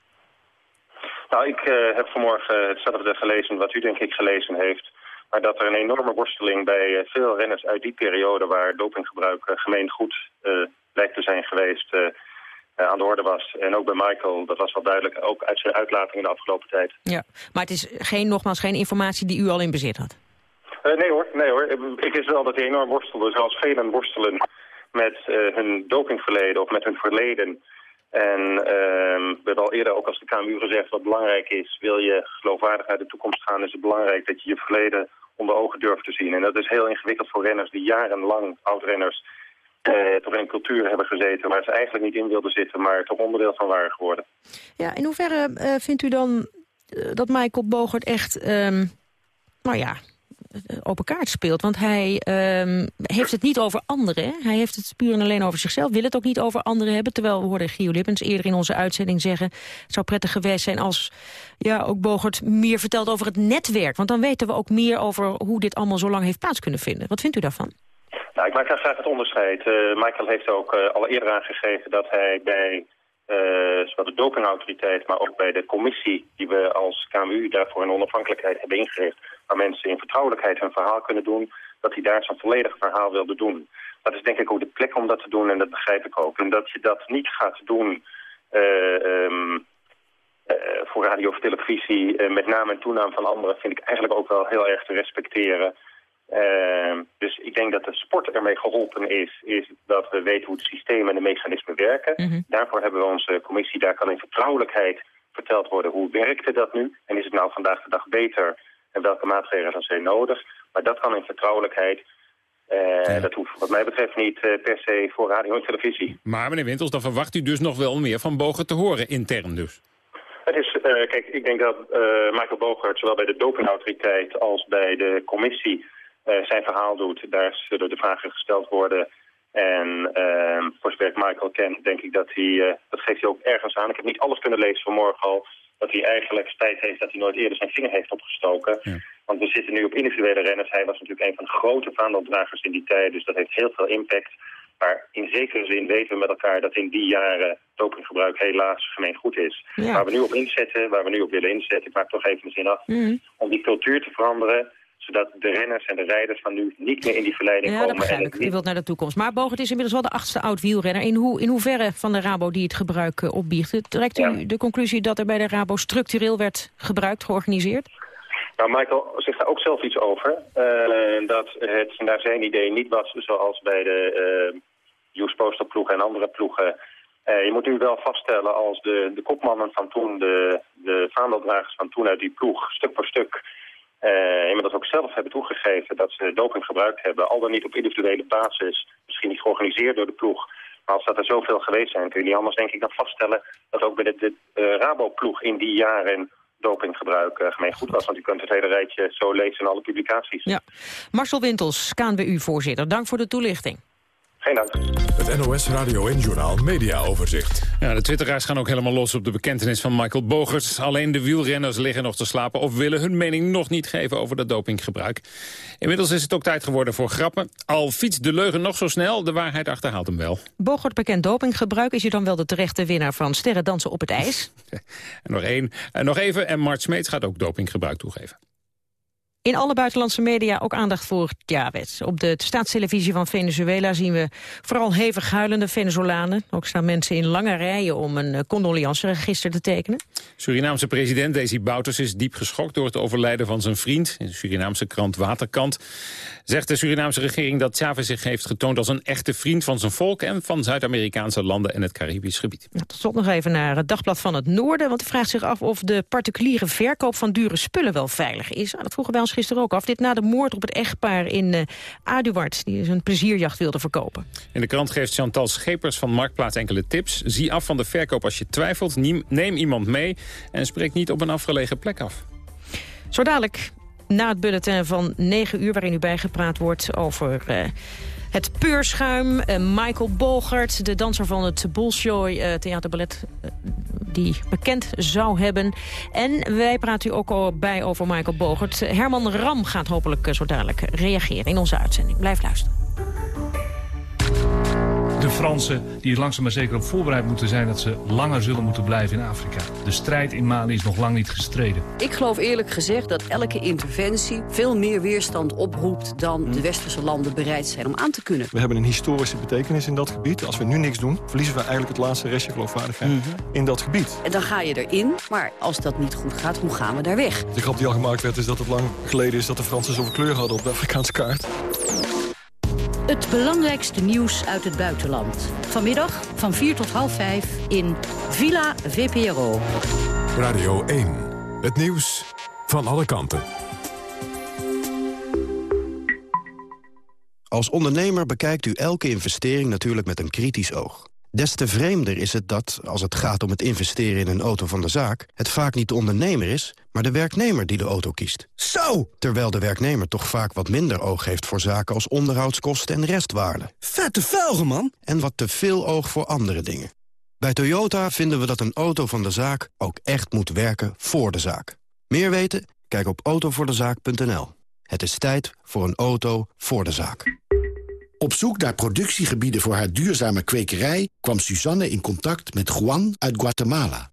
Nou, ik uh, heb vanmorgen hetzelfde gelezen wat u denk ik gelezen heeft. Maar dat er een enorme worsteling bij eh, veel renners uit die periode... waar dopinggebruik uh, gemeen goed uh, lijkt te zijn geweest... aan de orde was. En ook bij Michael, dat was wel duidelijk, ook uit zijn uitlatingen de afgelopen tijd. Ja, maar het is geen, nogmaals geen informatie die u al in bezit had? Uh, nee hoor, nee hoor. Ik wist wel dat hij enorm worstelde, zoals velen worstelen met uh, hun dopingverleden of met hun verleden. En uh, we hebben al eerder ook als de KMU gezegd wat belangrijk is. Wil je geloofwaardig naar de toekomst gaan, is het belangrijk dat je je verleden onder ogen durft te zien. En dat is heel ingewikkeld voor renners die jarenlang, oud-renners, eh, toch in een cultuur hebben gezeten waar ze eigenlijk niet in wilden zitten, maar toch onderdeel van waren geworden. Ja, in hoeverre uh, vindt u dan uh, dat Michael Bogert echt, um, nou ja, open kaart speelt? Want hij um, heeft het niet over anderen. Hij heeft het puur en alleen over zichzelf. Wil het ook niet over anderen hebben. Terwijl we hoorden Gio Lippens eerder in onze uitzending zeggen... het zou prettig geweest zijn als ja, ook Bogert meer vertelt over het netwerk. Want dan weten we ook meer over hoe dit allemaal zo lang heeft plaats kunnen vinden. Wat vindt u daarvan? Nou, ik maak daar graag het onderscheid. Uh, Michael heeft ook uh, al eerder aangegeven dat hij bij zowel de dopingautoriteit, maar ook bij de commissie die we als KMU daarvoor een onafhankelijkheid hebben ingericht, waar mensen in vertrouwelijkheid hun verhaal kunnen doen, dat hij daar zijn volledig verhaal wilde doen. Dat is denk ik ook de plek om dat te doen en dat begrijp ik ook. En dat je dat niet gaat doen uh, um, uh, voor radio of televisie, met naam en toenaam van anderen, vind ik eigenlijk ook wel heel erg te respecteren. Uh, dus ik denk dat de sport ermee geholpen is, is dat we weten hoe het systeem en de mechanismen werken. Mm -hmm. Daarvoor hebben we onze commissie, daar kan in vertrouwelijkheid verteld worden hoe werkte dat nu. En is het nou vandaag de dag beter en welke maatregelen zijn nodig. Maar dat kan in vertrouwelijkheid. Uh, ja. Dat hoeft wat mij betreft niet uh, per se voor radio en televisie. Maar meneer Wintels, dan verwacht u dus nog wel meer van Bogen te horen, intern dus. Het is, uh, kijk, ik denk dat Michael Bogert zowel bij de dopingautoriteit als bij de commissie zijn verhaal doet. Daar zullen de vragen gesteld worden En uh, voor zover ik Michael ken, denk ik dat hij, uh, dat geeft hij ook ergens aan. Ik heb niet alles kunnen lezen vanmorgen al, dat hij eigenlijk spijt heeft dat hij nooit eerder zijn vinger heeft opgestoken. Want we zitten nu op individuele renners. Hij was natuurlijk een van de grote vaandeldragers in die tijd, dus dat heeft heel veel impact. Maar in zekere zin weten we met elkaar dat in die jaren dopinggebruik helaas gemeen goed is. Ja. Waar we nu op inzetten, waar we nu op willen inzetten, ik maak toch even mijn zin af, Mhm. om die cultuur te veranderen, zodat de renners en de rijders van nu niet meer in die verleiding Ja, dat komen. begrijp ik. U wilt naar de toekomst. Maar Bogert is inmiddels wel de achtste oud-wielrenner. In, hoe, in hoeverre van de Rabo die het gebruik uh, opbiecht? Trekt u de conclusie dat er bij de Rabo structureel werd gebruikt, georganiseerd? Nou, Michael zegt daar ook zelf iets over. Uh, dat het naar zijn idee niet was zoals bij de uh, Youth Postal ploegen en andere ploegen. Uh, je moet nu wel vaststellen als de, de kopmannen van toen, de, de vaandeldragers van toen uit die ploeg, stuk voor stuk uh, inmiddels ook zelf hebben toegegeven dat ze doping gebruikt hebben. Al dan niet op individuele basis, misschien niet georganiseerd door de ploeg. Maar als dat er zoveel geweest zijn, kun je niet anders denk ik dan vaststellen dat ook bij de, de uh, Rabo-ploeg in die jaren dopinggebruik uh, gemeen goed was. Want u kunt het hele rijtje zo lezen in alle publicaties. Ja. Marcel Wintels, KNWU-voorzitter, dank voor de toelichting. Geen dank. Het NOS Radio en Journaal Media Overzicht. Ja, de twitteraars gaan ook helemaal los op de bekentenis van Michael Bogert. Alleen de wielrenners liggen nog te slapen of willen hun mening nog niet geven over dat dopinggebruik. Inmiddels is het ook tijd geworden voor grappen. Al fietst de leugen nog zo snel, de waarheid achterhaalt hem wel. Bogert bekend dopinggebruik. Is hij dan wel de terechte winnaar van Sterren dansen op het ijs? <laughs> en nog één, en nog even, en Mart Smeets gaat ook dopinggebruik toegeven. In alle buitenlandse media ook aandacht voor Chavez. Op de staatstelevisie van Venezuela zien we vooral hevig huilende Venezolanen. Ook staan mensen in lange rijen om een condoleanceregister te tekenen. Surinaamse president Desi Bouters is diep geschokt door het overlijden van zijn vriend. In de Surinaamse krant Waterkant zegt de Surinaamse regering dat Chavez zich heeft getoond als een echte vriend van zijn volk en van Zuid-Amerikaanse landen en het Caribisch gebied. Nou, tot slot nog even naar het Dagblad van het Noorden, want hij vraagt zich af of de particuliere verkoop van dure spullen wel veilig is. Nou, dat vroegen wij ons gisteren ook af. Dit na de moord op het echtpaar in uh, Aduard, die zijn plezierjacht wilde verkopen. In de krant geeft Chantal Schepers van Marktplaats enkele tips. Zie af van de verkoop als je twijfelt, neem iemand mee en spreek niet op een afgelegen plek af. Zo dadelijk na het bulletin van 9 uur... waarin u bijgepraat wordt over uh, het peurschuim. Uh, Michael Bogert, de danser van het Bolshoi uh, Theaterballet... die bekend zou hebben. En wij praten u ook al bij over Michael Bogert. Herman Ram gaat hopelijk zo dadelijk reageren in onze uitzending. Blijf luisteren. De Fransen die er langzaam maar zeker op voorbereid moeten zijn... dat ze langer zullen moeten blijven in Afrika. De strijd in Mali is nog lang niet gestreden. Ik geloof eerlijk gezegd dat elke interventie veel meer weerstand oproept... dan de westerse landen bereid zijn om aan te kunnen. We hebben een historische betekenis in dat gebied. Als we nu niks doen, verliezen we eigenlijk het laatste restje geloofwaardigheid mm -hmm. in dat gebied. En dan ga je erin, maar als dat niet goed gaat, hoe gaan we daar weg? De grap die al gemaakt werd is dat het lang geleden is... dat de Fransen zoveel kleur hadden op de Afrikaanse kaart. Het belangrijkste nieuws uit het buitenland. Vanmiddag van 4 tot half 5 in Villa VPRO. Radio 1. Het nieuws van alle kanten. Als ondernemer bekijkt u elke investering natuurlijk met een kritisch oog. Des te vreemder is het dat, als het gaat om het investeren in een auto van de zaak... het vaak niet de ondernemer is, maar de werknemer die de auto kiest. Zo! Terwijl de werknemer toch vaak wat minder oog heeft voor zaken als onderhoudskosten en restwaarde. Vette velgen, man! En wat te veel oog voor andere dingen. Bij Toyota vinden we dat een auto van de zaak ook echt moet werken voor de zaak. Meer weten? Kijk op autovoordezaak.nl. Het is tijd voor een auto voor de zaak. Op zoek naar productiegebieden voor haar duurzame kwekerij... kwam Suzanne in contact met Juan uit Guatemala.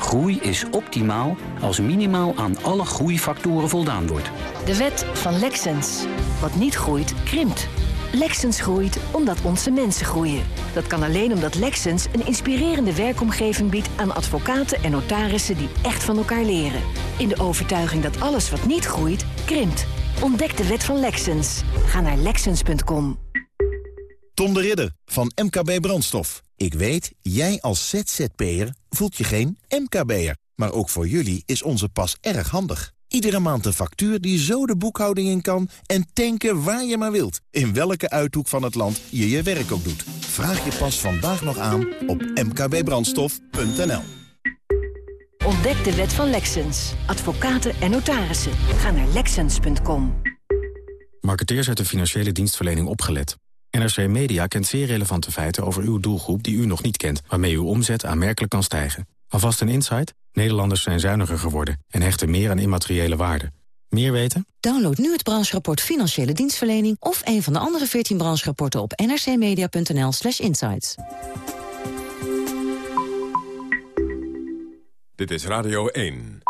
Groei is optimaal als minimaal aan alle groeifactoren voldaan wordt. De wet van Lexens. Wat niet groeit, krimpt. Lexens groeit omdat onze mensen groeien. Dat kan alleen omdat Lexens een inspirerende werkomgeving biedt aan advocaten en notarissen die echt van elkaar leren. In de overtuiging dat alles wat niet groeit, krimpt. Ontdek de wet van Lexens. Ga naar Lexens.com. Tom de Ridder van MKB Brandstof. Ik weet, jij als ZZP'er voelt je geen MKB'er. Maar ook voor jullie is onze pas erg handig. Iedere maand een factuur die zo de boekhouding in kan... en tanken waar je maar wilt. In welke uithoek van het land je je werk ook doet. Vraag je pas vandaag nog aan op mkbbrandstof.nl. Ontdek de wet van Lexens. Advocaten en notarissen. Ga naar Lexens.com. Marketeers uit de financiële dienstverlening opgelet. NRC Media kent zeer relevante feiten over uw doelgroep die u nog niet kent... waarmee uw omzet aanmerkelijk kan stijgen. Alvast een insight? Nederlanders zijn zuiniger geworden en hechten meer aan immateriële waarde. Meer weten? Download nu het brancherapport Financiële Dienstverlening... of een van de andere 14 brancherapporten op nrcmedia.nl slash insights. Dit is Radio 1.